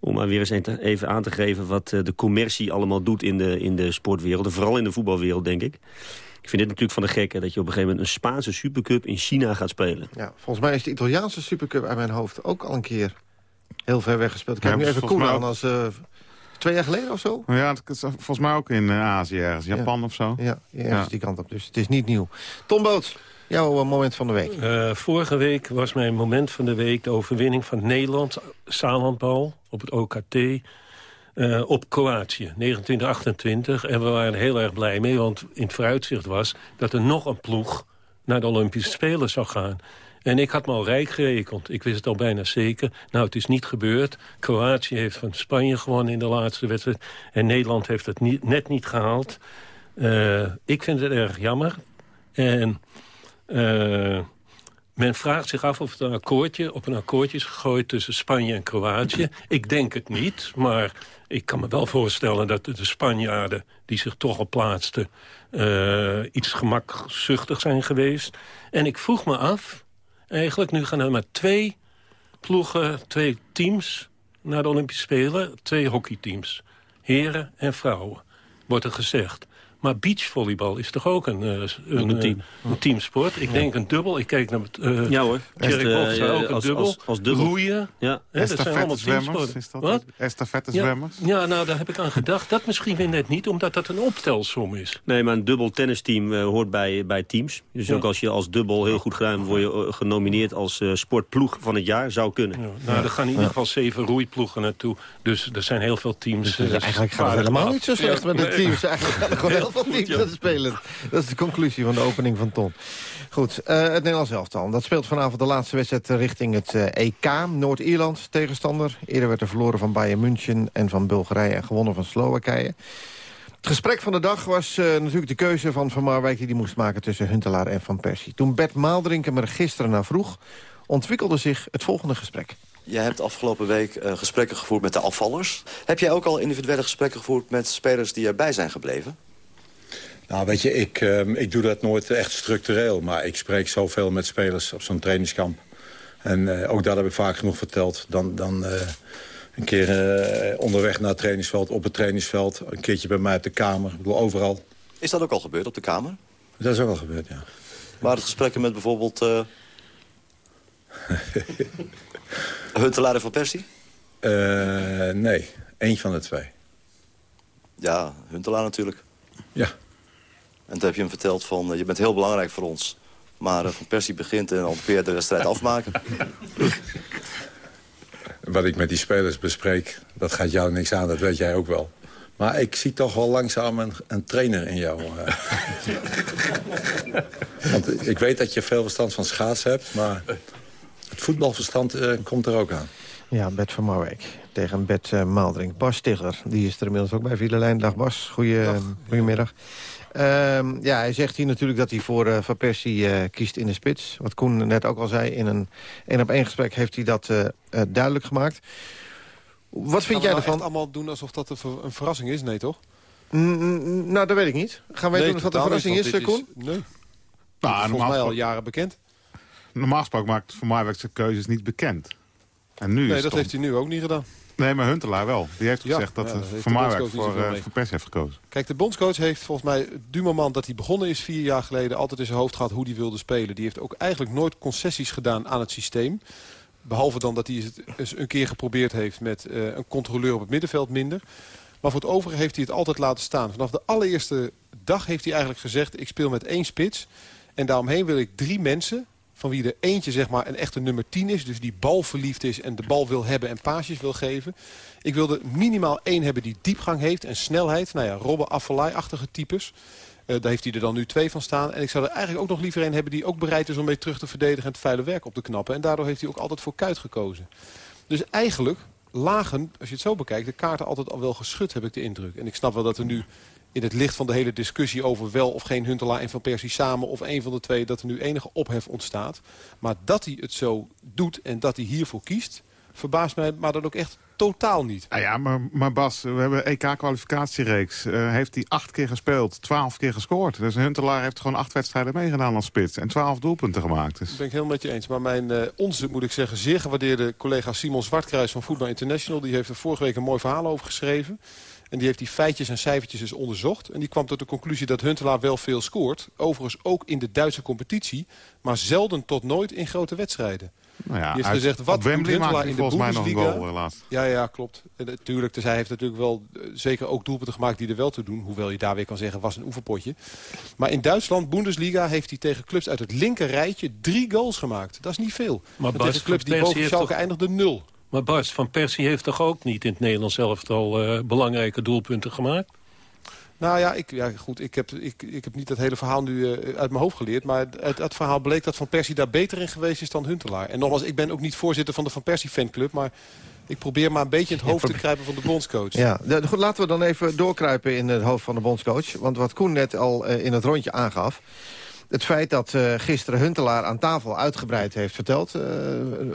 Om maar weer eens even aan te geven wat eh, de commercie allemaal doet in de, in de sportwereld. En vooral in de voetbalwereld, denk ik. Ik vind dit natuurlijk van de gekke dat je op een gegeven moment een Spaanse supercup in China gaat spelen. Ja, volgens mij is de Italiaanse supercup uit mijn hoofd ook al een keer heel ver weg gespeeld. Ik heb ja, nu even Koen aan als... Uh, twee jaar geleden of zo? Ja, het volgens mij ook in uh, Azië ergens. Japan of zo. Ja, ergens ja. die kant op. Dus het is niet nieuw. Tom Boot, jouw moment van de week. Uh, vorige week was mijn moment van de week de overwinning van Nederland. Zaalhandbal op het OKT. Uh, op Kroatië, 1928. En we waren heel erg blij mee, want in het vooruitzicht was... dat er nog een ploeg naar de Olympische Spelen zou gaan. En ik had me al rijk gerekend. Ik wist het al bijna zeker. Nou, het is niet gebeurd. Kroatië heeft van Spanje gewonnen in de laatste wedstrijd. En Nederland heeft het niet, net niet gehaald. Uh, ik vind het erg jammer. En uh, men vraagt zich af of het een akkoordje, op een akkoordje is gegooid tussen Spanje en Kroatië. Ik denk het niet, maar ik kan me wel voorstellen dat de Spanjaarden... die zich toch al plaatsten, uh, iets gemakzuchtig zijn geweest. En ik vroeg me af, eigenlijk nu gaan er maar twee ploegen, twee teams... naar de Olympische Spelen, twee hockeyteams. Heren en vrouwen, wordt er gezegd. Maar beachvolleybal is toch ook een, uh, een, een, team. Eh, een teamsport? Ik denk een dubbel. Ik kijk naar het... Uh, ja hoor. Jerry uh, ook een als, dubbel. Als, als dubbel. Roeien. Ja. Hè, dat zijn allemaal. Is dat Wat? Estafette zwemmers. Ja, ja, nou daar heb ik aan gedacht. Dat misschien weer net niet, omdat dat een optelsom is. Nee, maar een dubbel tennisteam uh, hoort bij, bij teams. Dus ja. ook als je als dubbel heel goed gedaan word je genomineerd als uh, sportploeg van het jaar. Zou kunnen. Ja. Nou, er gaan in ieder geval zeven roeiploegen naartoe. Dus er zijn heel veel teams. Dus, eigenlijk gaat het helemaal niet zo slecht met de teams. Eigenlijk heel veel teams aan spelen. Dat is de conclusie van de opening van Ton. Goed, uh, het Nederlands elftal. Dat speelt vanavond de laatste wedstrijd richting het uh, EK. Noord-Ierland tegenstander. Eerder werd er verloren van Bayern München en van Bulgarije... en gewonnen van Slowakije. Het gesprek van de dag was uh, natuurlijk de keuze van Van Marwijk... die die moest maken tussen Huntelaar en Van Persie. Toen Bert Maaldrink hem er gisteren naar vroeg... ontwikkelde zich het volgende gesprek. Jij hebt afgelopen week uh, gesprekken gevoerd met de afvallers. Heb jij ook al individuele gesprekken gevoerd met spelers die erbij zijn gebleven? Nou, weet je, ik, uh, ik doe dat nooit echt structureel. Maar ik spreek zoveel met spelers op zo'n trainingskamp. En uh, ook dat heb ik vaak genoeg verteld. Dan, dan uh, een keer onderweg naar het trainingsveld, op het trainingsveld. Een keertje bij mij op de kamer. Ik bedoel, overal. Is dat ook al gebeurd op de kamer? Dat is ook al gebeurd, ja. Waren het gesprekken met bijvoorbeeld... Huntelaar en Van Persie? Nee, één van de twee. Ja, Huntelaar natuurlijk. Ja. En toen heb je hem verteld van, uh, je bent heel belangrijk voor ons. Maar uh, Van Persie begint en dan de wedstrijd afmaken. Wat ik met die spelers bespreek, dat gaat jou niks aan, dat weet jij ook wel. Maar ik zie toch wel langzaam een, een trainer in jou. Want ik weet dat je veel verstand van schaatsen hebt, maar het voetbalverstand uh, komt er ook aan. Ja, Bert van Marwijk tegen Bert uh, Maaldring. Bas Stigler, die is er inmiddels ook bij Vierlijn. Dag Bas, Goeie, goedemiddag. Uh, ja, hij zegt hier natuurlijk dat hij voor uh, Van Persie uh, kiest in de spits. Wat Koen net ook al zei, in een één-op-één gesprek heeft hij dat duidelijk gemaakt. Wat vind jij nou ervan? allemaal doen alsof dat een, ver een verrassing is? Nee, toch? Mm, nou, dat weet ik niet. Gaan wij nee, doen alsof dat een verrassing is, Koen? Is, nee. Nou, is volgens mij al jaren bekend. Normaal gesproken maakt Van Marwijk zijn keuzes niet bekend. En nu nee, dat heeft hij nu ook niet gedaan. Nee, maar Huntelaar wel. Die heeft gezegd ja, dat, ja, dat Van Marwijk voor uh, Van Pers heeft gekozen. Kijk, de bondscoach heeft volgens mij du moment dat hij begonnen is vier jaar geleden... altijd in zijn hoofd gehad hoe hij wilde spelen. Die heeft ook eigenlijk nooit concessies gedaan aan het systeem. Behalve dan dat hij het eens een keer geprobeerd heeft met uh, een controleur op het middenveld minder. Maar voor het overige heeft hij het altijd laten staan. Vanaf de allereerste dag heeft hij eigenlijk gezegd... ik speel met één spits en daaromheen wil ik drie mensen van wie er eentje zeg maar, een echte nummer 10 is. Dus die balverliefd is en de bal wil hebben en paasjes wil geven. Ik wilde minimaal één hebben die diepgang heeft en snelheid. Nou ja, Robben Affelay-achtige types. Uh, daar heeft hij er dan nu twee van staan. En ik zou er eigenlijk ook nog liever een hebben die ook bereid is om mee terug te verdedigen en het vuile werk op te knappen. En daardoor heeft hij ook altijd voor Kuit gekozen. Dus eigenlijk lagen, als je het zo bekijkt, de kaarten altijd al wel geschud, heb ik de indruk. En ik snap wel dat er nu in het licht van de hele discussie over wel of geen Huntelaar en Van Persie samen... of een van de twee, dat er nu enige ophef ontstaat. Maar dat hij het zo doet en dat hij hiervoor kiest... verbaast mij maar dat ook echt totaal niet. Nou ja, maar, maar Bas, we hebben EK-kwalificatiereeks. Uh, heeft hij acht keer gespeeld, twaalf keer gescoord. Dus Huntelaar heeft gewoon acht wedstrijden meegedaan als spits. En twaalf doelpunten gemaakt. Dus. Dat ben ik helemaal met je eens. Maar mijn, uh, onze, moet ik zeggen, zeer gewaardeerde collega Simon Zwartkruis van Voetbal International... die heeft er vorige week een mooi verhaal over geschreven. En die heeft die feitjes en cijfertjes eens onderzocht. En die kwam tot de conclusie dat Huntelaar wel veel scoort. Overigens ook in de Duitse competitie. Maar zelden tot nooit in grote wedstrijden. Nou ja, die heeft gezegd, wat doet Huntelaar in de Bundesliga? Goal, ja, ja, klopt. En, natuurlijk, dus hij heeft natuurlijk wel uh, zeker ook doelpunten gemaakt die er wel toe doen. Hoewel je daar weer kan zeggen, was een oefenpotje. Maar in Duitsland, Bundesliga, heeft hij tegen clubs uit het linker rijtje drie goals gemaakt. Dat is niet veel. Maar tegen clubs die boven Schalke toch... eindigden nul. Maar Bas, Van Persie heeft toch ook niet in het Nederlands elftal uh, belangrijke doelpunten gemaakt? Nou ja, ik, ja goed, ik, heb, ik, ik heb niet het hele verhaal nu uh, uit mijn hoofd geleerd. Maar uit het verhaal bleek dat Van Persie daar beter in geweest is dan Huntelaar. En nogmaals, ik ben ook niet voorzitter van de Van Persie fanclub. Maar ik probeer maar een beetje in het hoofd te kruipen van de bondscoach. Ja, goed, laten we dan even doorkruipen in het hoofd van de bondscoach. Want wat Koen net al uh, in het rondje aangaf het feit dat uh, gisteren Huntelaar aan tafel uitgebreid heeft verteld. Uh,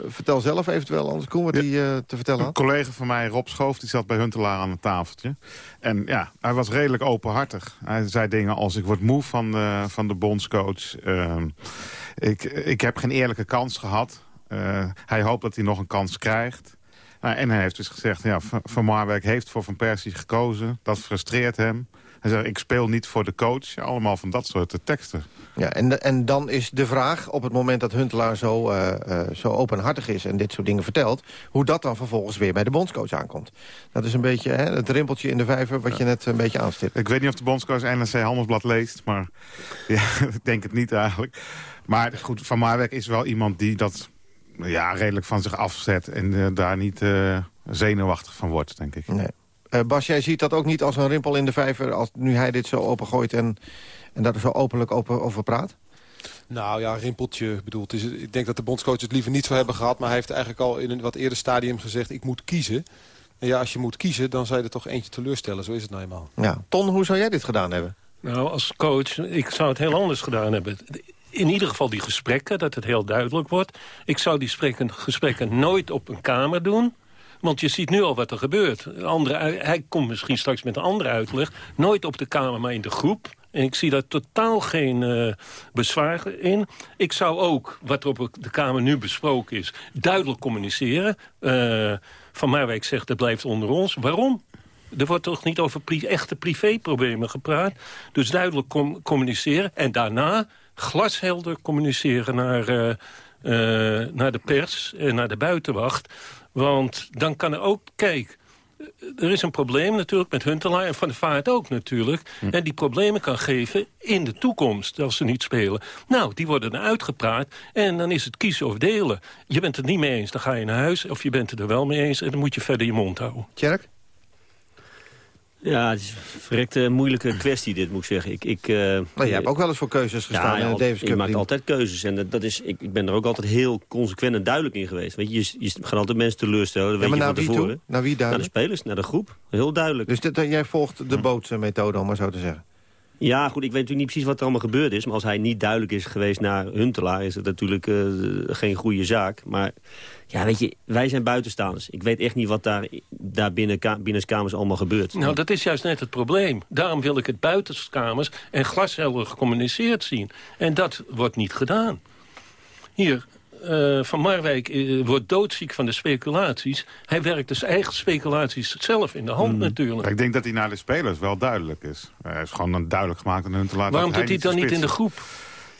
vertel zelf eventueel, anders Koen, wat hij uh, te vertellen had. Een collega van mij, Rob Schoof, die zat bij Huntelaar aan het tafeltje. En ja, hij was redelijk openhartig. Hij zei dingen als, ik word moe van de, van de bondscoach. Ehm, ik, ik heb geen eerlijke kans gehad. hij hoopt dat hij nog een kans krijgt. Nou, en hij heeft dus gezegd, ja, Van Marwijk heeft voor Van Persie gekozen. Dat frustreert hem. Hij zegt, ik speel niet voor de coach. Allemaal van dat soort teksten. Ja, en, en dan is de vraag, op het moment dat Huntelaar zo, uh, uh, zo openhartig is... en dit soort dingen vertelt, hoe dat dan vervolgens weer bij de bondscoach aankomt. Dat is een beetje hè, het rimpeltje in de vijver wat je net een beetje aanstipt. Ik weet niet of de bondscoach NRC Handelsblad leest, maar ja, ik denk het niet eigenlijk. Maar goed, Van Marwijk is wel iemand die dat ja, redelijk van zich afzet... en uh, daar niet zenuwachtig van wordt, denk ik. Nee. Bas, jij ziet dat ook niet als een rimpel in de vijver... als nu hij dit zo opengooit en en daar zo openlijk over, over praat? Nou ja, rimpeltje bedoeld. Is, ik denk dat de bondscoach het liever niet zou hebben gehad. Maar hij heeft eigenlijk al in een wat eerder stadium gezegd... ik moet kiezen. En ja, als je moet kiezen, dan zou je er toch eentje teleurstellen. Zo is het nou eenmaal. Ja. Ton, hoe zou jij dit gedaan hebben? Nou, als coach, ik zou het heel anders gedaan hebben. In ieder geval die gesprekken, dat het heel duidelijk wordt. Ik zou die gesprekken nooit op een kamer doen. Want je ziet nu al wat er gebeurt. Andere, hij komt misschien straks met een andere uitleg. Nooit op de kamer, maar in de groep. En ik zie daar totaal geen uh, bezwaar in. Ik zou ook, wat er op de Kamer nu besproken is, duidelijk communiceren. Uh, Van Marwijk zegt, het blijft onder ons. Waarom? Er wordt toch niet over pri echte privéproblemen gepraat. Dus duidelijk com communiceren. En daarna glashelder communiceren naar, uh, naar de pers en naar de buitenwacht. Want dan kan er ook, kijk, er is een probleem natuurlijk met Huntelaar en Van de Vaart ook natuurlijk. Hm. En die problemen kan geven in de toekomst als ze niet spelen. Nou, die worden eruit gepraat en dan is het kiezen of delen. Je bent het niet mee eens, dan ga je naar huis. Of je bent het er wel mee eens en dan moet je verder je mond houden. Tjerk? Ja, het is een verrekte moeilijke kwestie dit, moet ik zeggen. Ik, ik, uh, nou, jij hebt ook wel eens voor keuzes gestaan ja, in de Davis Cup. Je maakt altijd keuzes en dat is, ik, ik ben er ook altijd heel consequent en duidelijk in geweest. Weet je, je, je gaat altijd mensen teleurstellen, dat weet je van tevoren. Toe? Naar wie duidelijk? Naar de spelers, naar de groep. Heel duidelijk. Dus dit, jij volgt de bootmethode, om maar zo te zeggen? Ja, goed, ik weet natuurlijk niet precies wat er allemaal gebeurd is. Maar als hij niet duidelijk is geweest naar Huntelaar... is het natuurlijk uh, geen goede zaak. Maar ja, weet je, wij zijn buitenstaanders. Ik weet echt niet wat daar, daar binnen, binnen kamers allemaal gebeurt. Nou, dat is juist net het probleem. Daarom wil ik het buitenskamers en glashelder gecommuniceerd zien. En dat wordt niet gedaan. Hier, uh, Van Marwijk uh, wordt doodziek van de speculaties. Hij werkt dus eigen speculaties zelf in de hand hmm. natuurlijk. Ik denk dat hij naar de spelers wel duidelijk is. Hij is gewoon duidelijk gemaakt aan hun te laten Waarom doet hij dan niet in de groep?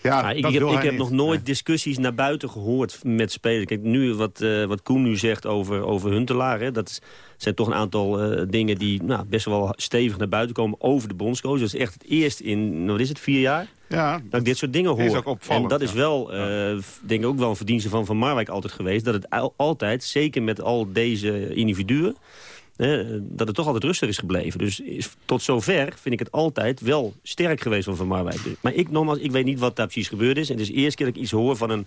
Ja, ik heb, ik heb nog nooit discussies naar buiten gehoord met spelers. Kijk, nu wat, uh, wat Koen nu zegt over, over Huntelaar... Hè, dat zijn toch een aantal uh, dingen die nou, best wel stevig naar buiten komen over de bondscoach. Dat is echt het eerst in, wat is het, vier jaar? Ja, dat ik dit soort dingen hoor. en dat is wel, uh, denk ik ook wel een verdienste van Van Marwijk altijd geweest. Dat het altijd, zeker met al deze individuen dat het toch altijd rustig is gebleven. Dus is, tot zover vind ik het altijd wel sterk geweest van Van Marwijk. Maar ik, nogmaals, ik weet niet wat daar precies gebeurd is. En het is de eerste keer dat ik iets hoor van een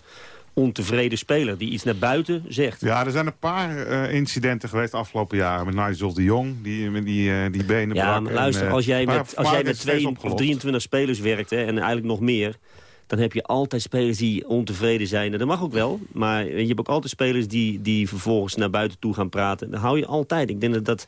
ontevreden speler die iets naar buiten zegt. Ja, er zijn een paar uh, incidenten geweest de afgelopen jaren. Met Nigel de Jong, die met die, uh, die benen Ja, maar luister, als jij met, als jij met twee of 23 spelers werkt... Hè, en eigenlijk nog meer dan heb je altijd spelers die ontevreden zijn. En dat mag ook wel, maar je hebt ook altijd spelers die, die vervolgens naar buiten toe gaan praten. Dat hou je altijd. Ik denk dat dat...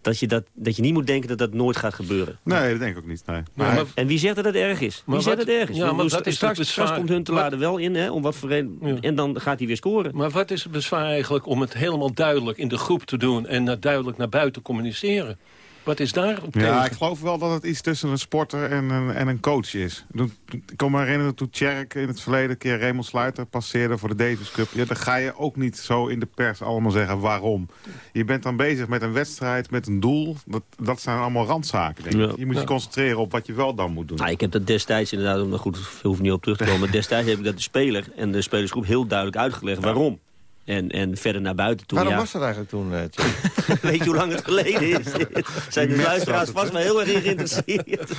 Dat je, dat, dat je niet moet denken dat dat nooit gaat gebeuren. Nee, dat denk ik ook niet. Nee. Maar, en wie zegt dat het erg is? Wie zegt dat het erg is? Ja, maar dat is straks, straks komt hun te laden wel in, hè, om wat voor reden, en dan gaat hij weer scoren. Maar wat is het bezwaar eigenlijk om het helemaal duidelijk in de groep te doen... en duidelijk naar buiten communiceren? Wat is daar op Ja, ik geloof wel dat het iets tussen een sporter en een, en een coach is. Ik kan me herinneren toen Tjerk in het verleden keer Raymond Sluiter passeerde voor de Davis Cup. Ja, dan ga je ook niet zo in de pers allemaal zeggen waarom. Je bent dan bezig met een wedstrijd, met een doel. Dat, dat zijn allemaal randzaken, denk ik. Je moet je concentreren op wat je wel dan moet doen. Nou, ik heb dat destijds inderdaad, om goed, hoef niet op terug te komen. maar destijds heb ik dat de speler en de spelersgroep heel duidelijk uitgelegd waarom. En, en verder naar buiten toe. Waarom ja. was dat eigenlijk toen, uh, Weet je hoe lang het geleden is? Zijn de luisteraars vast wel heel erg geïnteresseerd.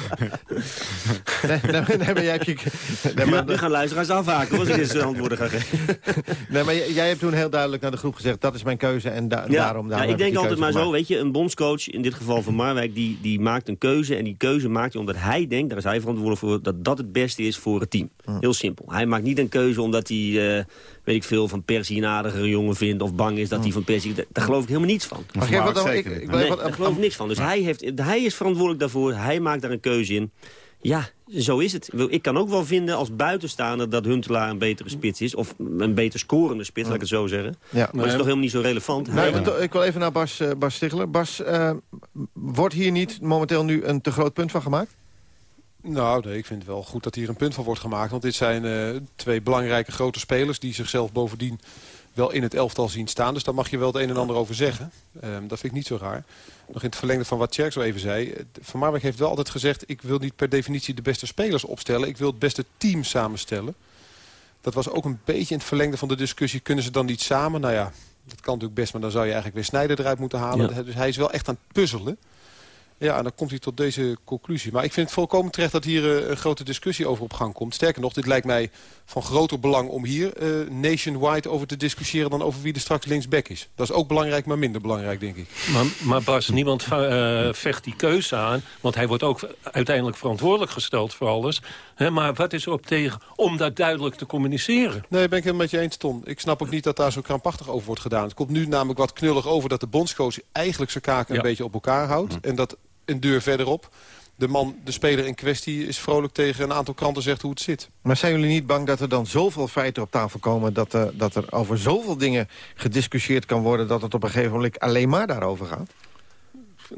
nee, nee, nee, maar jij hebt je... Nee, maar, nu gaan luisteraars afhaken als ik eens antwoorden ga geven. nee, maar jij hebt toen heel duidelijk naar de groep gezegd... dat is mijn keuze en da ja, daarom... daarom ja, ik denk altijd maar zo, weet je, een bondscoach, in dit geval van Marwijk... Die, die maakt een keuze en die keuze maakt hij omdat hij denkt... daar is hij verantwoordelijk voor, dat dat het beste is voor het team. Hm. Heel simpel. Hij maakt niet een keuze omdat hij... Uh, weet ik veel, van Persie een aardigere jongen vindt... of bang is dat hij van Persie... Daar geloof ik helemaal niets van. Maar wat dan, ik, ik, nee, daar geloof ik niks van. Dus hij, heeft, hij is verantwoordelijk daarvoor. Hij maakt daar een keuze in. Ja, zo is het. Ik kan ook wel vinden als buitenstaander dat Huntelaar een betere spits is. Of een beter scorende spits, laat ik het zo zeggen. Ja. Maar dat is toch helemaal niet zo relevant. Nou, ik wil even naar Bas, uh, Bas Stigler. Bas, uh, wordt hier niet momenteel nu een te groot punt van gemaakt? Nou, nee, ik vind het wel goed dat hier een punt van wordt gemaakt. Want dit zijn uh, twee belangrijke grote spelers... die zichzelf bovendien wel in het elftal zien staan. Dus daar mag je wel het een en ander over zeggen. Um, dat vind ik niet zo raar. Nog in het verlengde van wat Tjerk zo even zei. Van Marwijk heeft wel altijd gezegd... ik wil niet per definitie de beste spelers opstellen. Ik wil het beste team samenstellen. Dat was ook een beetje in het verlengde van de discussie. Kunnen ze dan niet samen? Nou ja, dat kan natuurlijk best. Maar dan zou je eigenlijk weer Snijder eruit moeten halen. Ja. Dus hij is wel echt aan het puzzelen. Ja, en dan komt hij tot deze conclusie. Maar ik vind het volkomen terecht dat hier uh, een grote discussie over op gang komt. Sterker nog, dit lijkt mij van groter belang om hier uh, nationwide over te discussiëren... dan over wie er straks linksback is. Dat is ook belangrijk, maar minder belangrijk, denk ik. Maar, maar Bas, niemand uh, vecht die keuze aan. Want hij wordt ook uiteindelijk verantwoordelijk gesteld voor alles. He, maar wat is er op tegen om dat duidelijk te communiceren? Nee, ben ik helemaal met je eens, Ton. Ik snap ook niet dat daar zo krampachtig over wordt gedaan. Het komt nu namelijk wat knullig over dat de bondscoach eigenlijk zijn kaken een beetje op elkaar houdt. Hm. En dat een deur verderop de man, de speler in kwestie, is vrolijk tegen een aantal kranten zegt hoe het zit. Maar zijn jullie niet bang dat er dan zoveel feiten op tafel komen... dat, er, dat er over zoveel dingen gediscussieerd kan worden... dat het op een gegeven moment alleen maar daarover gaat?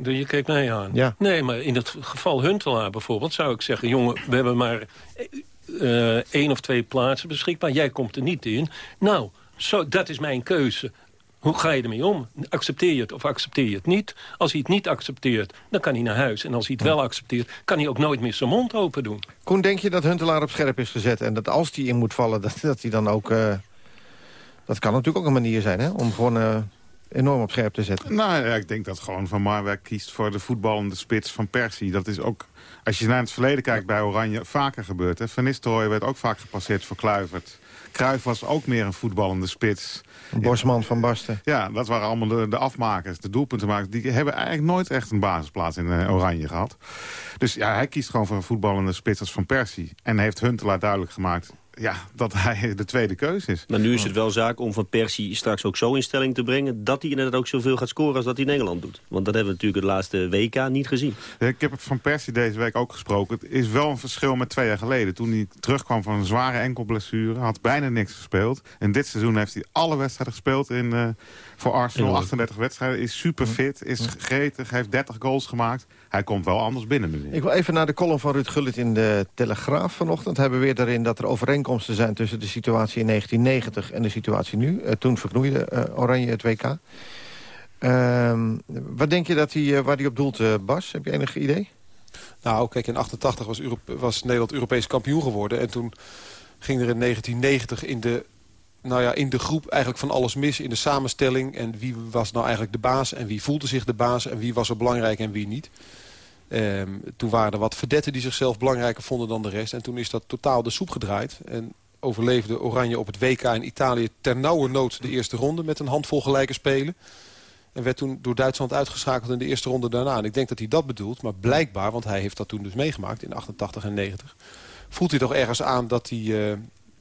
Je kijkt mij aan. Ja. Nee, maar in het geval Huntelaar bijvoorbeeld zou ik zeggen... jongen, we hebben maar uh, één of twee plaatsen beschikbaar. Jij komt er niet in. Nou, zo, dat is mijn keuze. Hoe ga je ermee om? Accepteer je het of accepteer je het niet? Als hij het niet accepteert, dan kan hij naar huis. En als hij het wel accepteert, kan hij ook nooit meer zijn mond open doen. Koen, denk je dat Huntelaar op scherp is gezet... en dat als hij in moet vallen, dat, dat hij dan ook... Uh, dat kan natuurlijk ook een manier zijn, hè? Om gewoon uh, enorm op scherp te zetten. Nou ja, ik denk dat gewoon Van Marwijk kiest voor de voetballende spits van Persie. Dat is ook, als je naar het verleden kijkt bij Oranje, vaker gebeurd. Hè? Van Nistelrooy werd ook vaak gepasseerd voor Kluivert. Kruijf was ook meer een voetballende spits. Bosman van Basten. Ja, dat waren allemaal de, de afmakers, de doelpuntenmakers. Die hebben eigenlijk nooit echt een basisplaats in uh, Oranje gehad. Dus ja, hij kiest gewoon voor een voetballende spits als Van Persie. En heeft Huntelaar duidelijk gemaakt ja, dat hij de tweede keus is. Maar nu is het wel zaak om Van Persie straks ook zo in stelling te brengen... dat hij inderdaad ook zoveel gaat scoren als dat hij in Nederland doet. Want dat hebben we natuurlijk het laatste WK niet gezien. Ik heb het Van Persie deze week ook gesproken. Het is wel een verschil met twee jaar geleden. Toen hij terugkwam van een zware enkelblessure, had bijna niks gespeeld. En dit seizoen heeft hij alle wedstrijden gespeeld in, uh, voor Arsenal. 38 wedstrijden, is super fit, is gretig, heeft 30 goals gemaakt hij komt wel anders binnen. Ik wil even naar de column van Ruud Gullit in de Telegraaf vanochtend. Hebben we weer daarin dat er overeenkomsten zijn tussen de situatie in 1990 en de situatie nu. Uh, toen verknoeide uh, Oranje het WK. Uh, wat denk je dat hij, waar hij op doelt, uh, Bas? Heb je enig idee? Nou, kijk, in 88 was, was Nederland Europees kampioen geworden. En toen ging er in 1990 in de nou ja, in de groep eigenlijk van alles mis in de samenstelling. En wie was nou eigenlijk de baas en wie voelde zich de baas en wie was er belangrijk en wie niet. Ehm, toen waren er wat verdetten die zichzelf belangrijker vonden dan de rest. En toen is dat totaal de soep gedraaid. En overleefde Oranje op het WK in Italië nood de eerste ronde... met een handvol gelijke spelen. En werd toen door Duitsland uitgeschakeld in de eerste ronde daarna. En ik denk dat hij dat bedoelt. Maar blijkbaar, want hij heeft dat toen dus meegemaakt in 88 en 90... voelt hij toch ergens aan dat hij... Uh,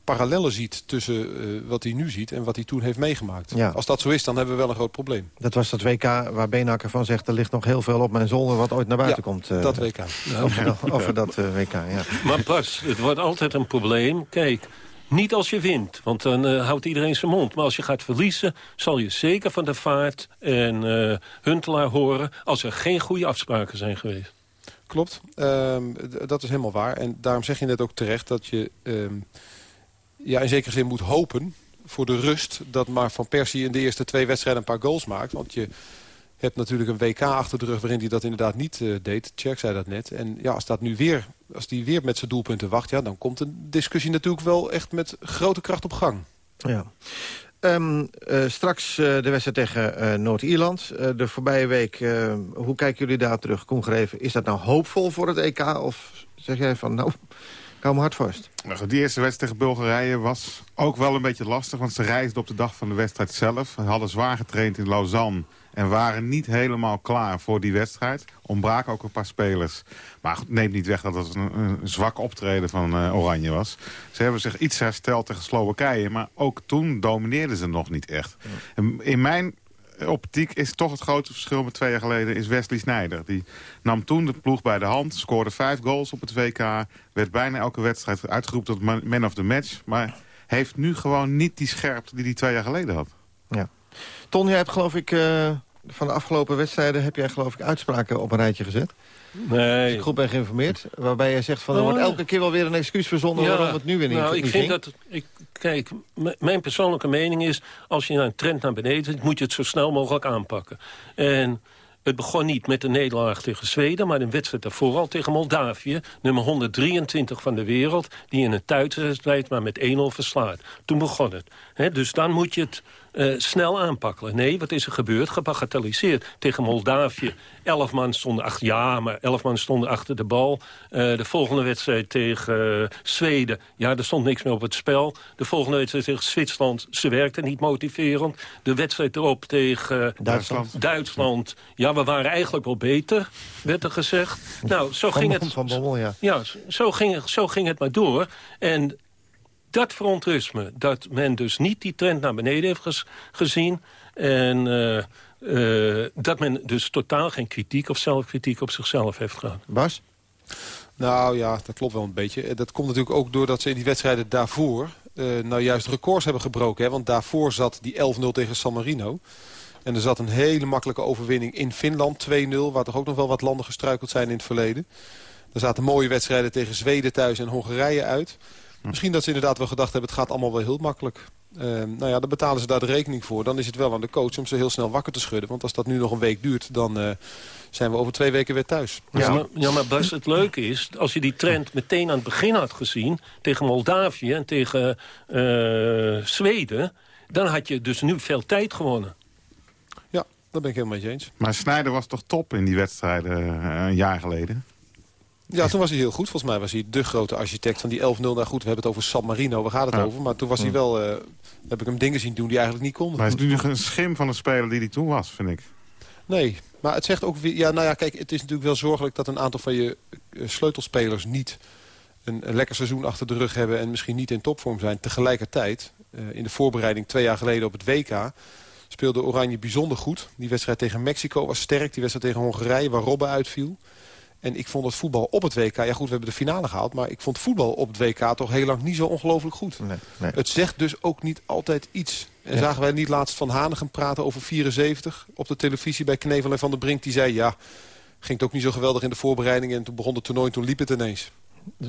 parallellen ziet tussen uh, wat hij nu ziet en wat hij toen heeft meegemaakt. Ja. Als dat zo is, dan hebben we wel een groot probleem. Dat was dat WK waar Beenhakker van zegt... er ligt nog heel veel op mijn zolder wat ooit naar buiten ja, komt. Uh, dat WK. Ja. Over, over dat uh, WK, ja. Maar pas, het wordt altijd een probleem. Kijk, niet als je wint, want dan uh, houdt iedereen zijn mond. Maar als je gaat verliezen, zal je zeker van de vaart en uh, Huntelaar horen... als er geen goede afspraken zijn geweest. Klopt, um, dat is helemaal waar. En daarom zeg je net ook terecht dat je... Um, ja, in zekere zin moet hopen voor de rust... dat maar Van Persie in de eerste twee wedstrijden een paar goals maakt. Want je hebt natuurlijk een WK achter de rug waarin hij dat inderdaad niet uh, deed. Tjerk zei dat net. En ja, als dat nu weer, als die weer met zijn doelpunten wacht... Ja, dan komt de discussie natuurlijk wel echt met grote kracht op gang. Ja. Um, uh, straks uh, de wedstrijd tegen Noord-Ierland. de voorbije week, hoe kijken jullie daar terug? Koen is dat nou hoopvol voor het EK? Of zeg jij van, nou, hou hard vast. Nou, die eerste wedstrijd tegen Bulgarije was ook wel een beetje lastig... want ze reisden op de dag van de wedstrijd zelf. Ze hadden zwaar getraind in Lausanne... en waren niet helemaal klaar voor die wedstrijd. Ontbraken ook een paar spelers. Maar neemt niet weg dat het een, een zwak optreden van uh, Oranje was. Ze hebben zich iets hersteld tegen Slowakije... maar ook toen domineerden ze nog niet echt. Ja. In mijn optiek is toch het grote verschil met twee jaar geleden... is Wesley Sneijder. Die nam toen de ploeg bij de hand, scoorde vijf goals op het WK... werd bijna elke wedstrijd uitgeroepen tot man of the match... maar heeft nu gewoon niet die scherpte die hij twee jaar geleden had. Ja. Ton, jij hebt geloof ik... Uh, van de afgelopen wedstrijden heb jij geloof ik uitspraken op een rijtje gezet. Nee. Als ik goed ben geïnformeerd. Waarbij jij zegt van er wordt elke keer wel weer een excuus verzonnen ja, waarom het nu weer niet, nou, ik vind dat ik, Kijk, mijn persoonlijke mening is... als je een trend naar beneden zit, moet je het zo snel mogelijk aanpakken. En het begon niet met de nederlaag tegen Zweden... maar een wedstrijd daarvoor al tegen Moldavië. Nummer 123 van de wereld... die in een thuiswedstrijd maar met 1-0 verslaat. Toen begon het. He, dus dan moet je het uh, snel aanpakken. Nee, wat is er gebeurd? Gebagatelliseerd. Tegen Moldavië. Elf man stonden achter, ja, maar elf man stonden achter de bal. Uh, de volgende wedstrijd tegen uh, Zweden. Ja, er stond niks meer op het spel. De volgende wedstrijd tegen Zwitserland. Ze werkte niet motiverend. De wedstrijd erop tegen Duitsland. Duitsland. Ja, we waren eigenlijk wel beter, werd er gezegd. Nou, zo van ging het. Van Bommel, ja. Ja, zo ging, zo ging het maar door. En dat verontrust me. Dat men dus niet die trend naar beneden heeft gezien. En uh, uh, dat men dus totaal geen kritiek of zelfkritiek op zichzelf heeft gehad. Bas? Nou ja, dat klopt wel een beetje. Dat komt natuurlijk ook doordat ze in die wedstrijden daarvoor... Uh, nou juist records hebben gebroken. Hè? Want daarvoor zat die 11-0 tegen San Marino. En er zat een hele makkelijke overwinning in Finland, 2-0... waar toch ook nog wel wat landen gestruikeld zijn in het verleden. Er zaten mooie wedstrijden tegen Zweden thuis en Hongarije uit. Misschien dat ze inderdaad wel gedacht hebben... het gaat allemaal wel heel makkelijk. Uh, nou ja, dan betalen ze daar de rekening voor. Dan is het wel aan de coach om ze heel snel wakker te schudden. Want als dat nu nog een week duurt, dan uh, zijn we over twee weken weer thuis. Ja, maar, ja, maar Bas, het leuke is... als je die trend meteen aan het begin had gezien... tegen Moldavië en tegen uh, Zweden... dan had je dus nu veel tijd gewonnen. Ja, dat ben ik helemaal met je eens. Maar Snijder was toch top in die wedstrijden een jaar geleden? Ja, toen was hij heel goed. Volgens mij was hij de grote architect van die 11-0. Nou goed, we hebben het over San Marino, waar gaat het over? Maar toen was hij wel, uh, heb ik hem dingen zien doen die eigenlijk niet konden. Maar hij is nu nog een schim van een speler die hij toen was, vind ik. Nee, maar het zegt ook weer... Ja, nou ja, kijk, het is natuurlijk wel zorgelijk dat een aantal van je sleutelspelers niet een, een, lekker seizoen achter de rug hebben... en misschien niet in topvorm zijn. Tegelijkertijd, uh, in de voorbereiding twee jaar geleden op het WK... speelde Oranje bijzonder goed. Die wedstrijd tegen Mexico was sterk. Die wedstrijd tegen Hongarije, waar Robben uitviel. En ik vond het voetbal op het WK... Ja goed, we hebben de finale gehaald. Maar ik vond voetbal op het WK toch heel lang niet zo ongelooflijk goed. Nee, nee. Het zegt dus ook niet altijd iets. En ja. zagen wij niet laatst Van Hanegem praten over 74... op de televisie bij Knevel en Van der Brink. Die zei, ja, ging het ook niet zo geweldig in de voorbereiding... en toen begon het toernooi en toen liep het ineens.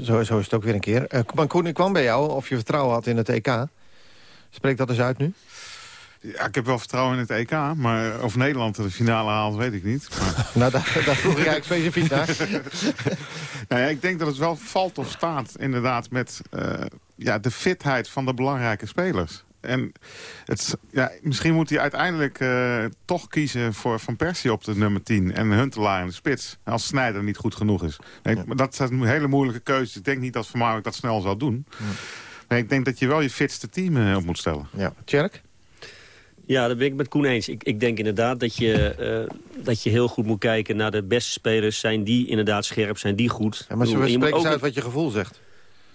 Zo, zo is het ook weer een keer. Uh, Koen, ik kwam bij jou of je vertrouwen had in het EK. Spreek dat eens uit nu. Ja, ik heb wel vertrouwen in het EK, maar of Nederland de finale haalt, weet ik niet. Maar... nou, daar, daar vroeg ik eigenlijk specifiek naar. nou ja, ik denk dat het wel valt of staat inderdaad met uh, ja, de fitheid van de belangrijke spelers. En het, ja, misschien moet hij uiteindelijk uh, toch kiezen voor Van Persie op de nummer 10... en Huntelaar in de spits, als Snijder niet goed genoeg is. Nee, ja. Dat zijn een hele moeilijke keuze. Ik denk niet dat Van Marwijk dat snel zal doen. Ja. Maar ik denk dat je wel je fitste team uh, op moet stellen. Ja, Tjerk? Ja, dat ben ik met Koen eens. Ik, ik denk inderdaad dat je, uh, dat je heel goed moet kijken naar de beste spelers. Zijn die inderdaad scherp? Zijn die goed? Ja, maar we spreken eens uit wat je gevoel zegt.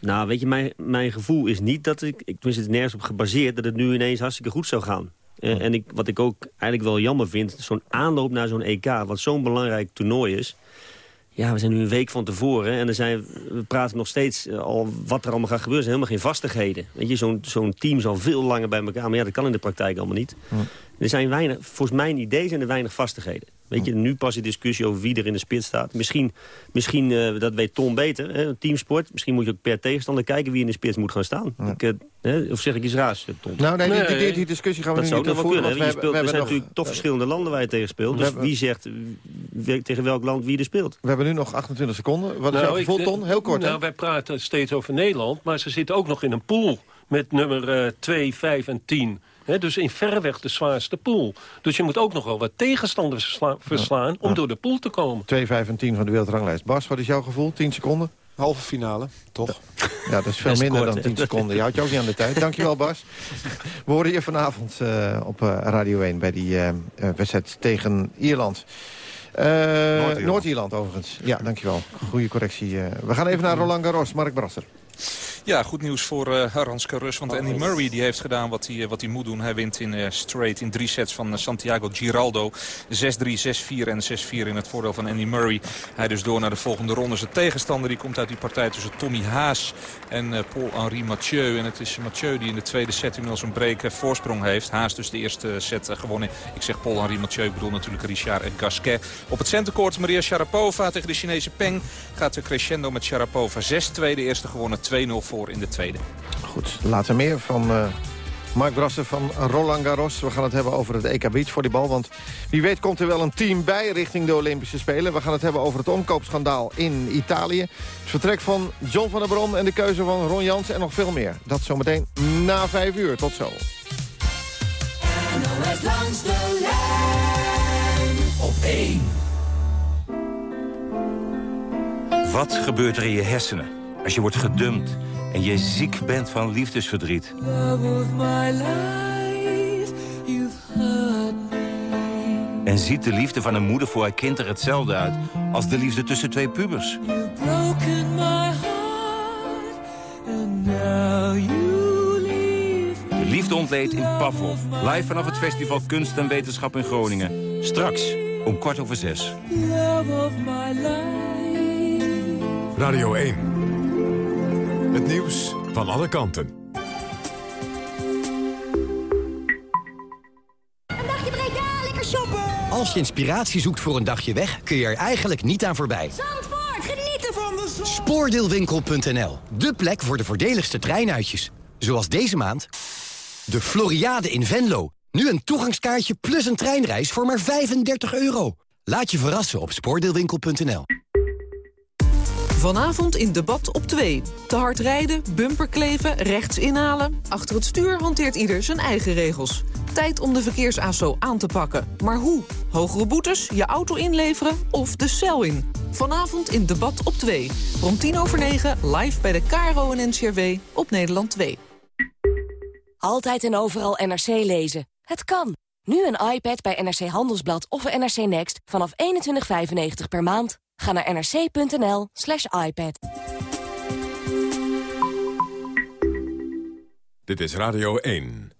Nou, weet je, mijn, mijn gevoel is niet dat ik... Ik het nergens op gebaseerd dat het nu ineens hartstikke goed zou gaan. Uh, en ik, wat ik ook eigenlijk wel jammer vind... zo'n aanloop naar zo'n EK, wat zo'n belangrijk toernooi is... Ja, we zijn nu een week van tevoren en er zijn, we praten nog steeds al wat er allemaal gaat gebeuren. Er zijn helemaal geen vastigheden. Je, zo'n zo'n team zal veel langer bij elkaar, maar ja, dat kan in de praktijk allemaal niet. Er zijn weinig, volgens mijn idee zijn er weinig vastigheden. Weet je, nu pas die discussie over wie er in de spits staat. Misschien, misschien uh, dat weet Tom beter, hè, teamsport. Misschien moet je ook per tegenstander kijken wie in de spits moet gaan staan. Ja. Ik, uh, of zeg ik iets raars, Tom? Nou, nee, nee, die, die, die, discussie gaan we nu niet voeren. Kunnen, we, speelt, we er zijn nog, natuurlijk toch verschillende landen waar je tegen speelt. Dus wie zegt wie, tegen welk land wie er speelt? We hebben nu nog 28 seconden. Wat is nou, jouw gevoel, Ton? Heel kort, Nou, hè? wij praten steeds over Nederland, maar ze zitten ook nog in een pool met nummer uh, 2, 5 en 10. He, dus in verreweg de zwaarste pool. Dus je moet ook nog wel wat tegenstanders versla verslaan ja, om ja. door de pool te komen. 2, 5 en 10 van de wereldranglijst. Bas, wat is jouw gevoel? 10 seconden? Halve finale, toch? Ja, dat is veel minder kort, dan 10 seconden. Je houdt je ook niet aan de tijd. Dankjewel, Bas. We horen je vanavond uh, op uh, Radio 1 bij die uh, wedstrijd tegen Ierland. Noord-Ierland, Noord overigens. Ja, dankjewel. Goede correctie. we gaan even naar Roland Garros. Mark Brasser. Ja, goed nieuws voor uh, Haranska Rus. Want Andy Murray die heeft gedaan wat hij, wat hij moet doen. Hij wint in uh, straight in drie sets van uh, Santiago Giraldo. 6-3, 6-4 en 6-4 in het voordeel van Andy Murray. Hij dus door naar de volgende ronde. Zijn tegenstander die komt uit die partij tussen Tommy Haas en Paul-Henri Mathieu. En het is Mathieu die in de tweede set inmiddels een break voorsprong heeft. Haas dus de eerste set gewonnen. Ik zeg Paul-Henri Mathieu, ik bedoel natuurlijk Richard Gasquet. Op het centercourt Maria Sharapova tegen de Chinese Peng. Gaat de crescendo met Sharapova 6-2 de eerste gewonnen. 2-0 voor in de tweede. Goed, later meer van uh, Mark Brassen van Roland Garros. We gaan het hebben over het EK Beachvolleybal. Want wie weet komt er wel een team bij richting de Olympische Spelen. We gaan het hebben over het omkoopschandaal in Italië. Het vertrek van John van der Brom en de keuze van Ron Jans en nog veel meer. Dat zometeen na vijf uur. Tot zo. NOS langs de lijn op 1. Wat gebeurt er in je hersenen als je wordt gedumpt en je ziek bent van liefdesverdriet. En ziet de liefde van een moeder voor haar kind er hetzelfde uit... als de liefde tussen twee pubers. De liefde ontleed in Pavlov. Live vanaf het Festival Kunst en Wetenschap in Groningen. Straks om kwart over zes. Radio 1. Het nieuws van alle kanten. Een dagje Breda, lekker shoppen! Als je inspiratie zoekt voor een dagje weg, kun je er eigenlijk niet aan voorbij. Zandvoort, genieten van de Spoordeelwinkel.nl, de plek voor de voordeligste treinuitjes. Zoals deze maand de Floriade in Venlo. Nu een toegangskaartje plus een treinreis voor maar 35 euro. Laat je verrassen op spoordeelwinkel.nl. Vanavond in debat op 2. Te hard rijden, bumperkleven, rechts inhalen. Achter het stuur hanteert ieder zijn eigen regels. Tijd om de verkeersaso aan te pakken. Maar hoe? Hogere boetes, je auto inleveren of de cel in? Vanavond in debat op 2. Rond 10 over 9 live bij de KRO en NCRW op Nederland 2. Altijd en overal NRC lezen. Het kan. Nu een iPad bij NRC Handelsblad of NRC Next vanaf 21,95 per maand. Ga naar nrc.nl slash iPad. Dit is Radio 1.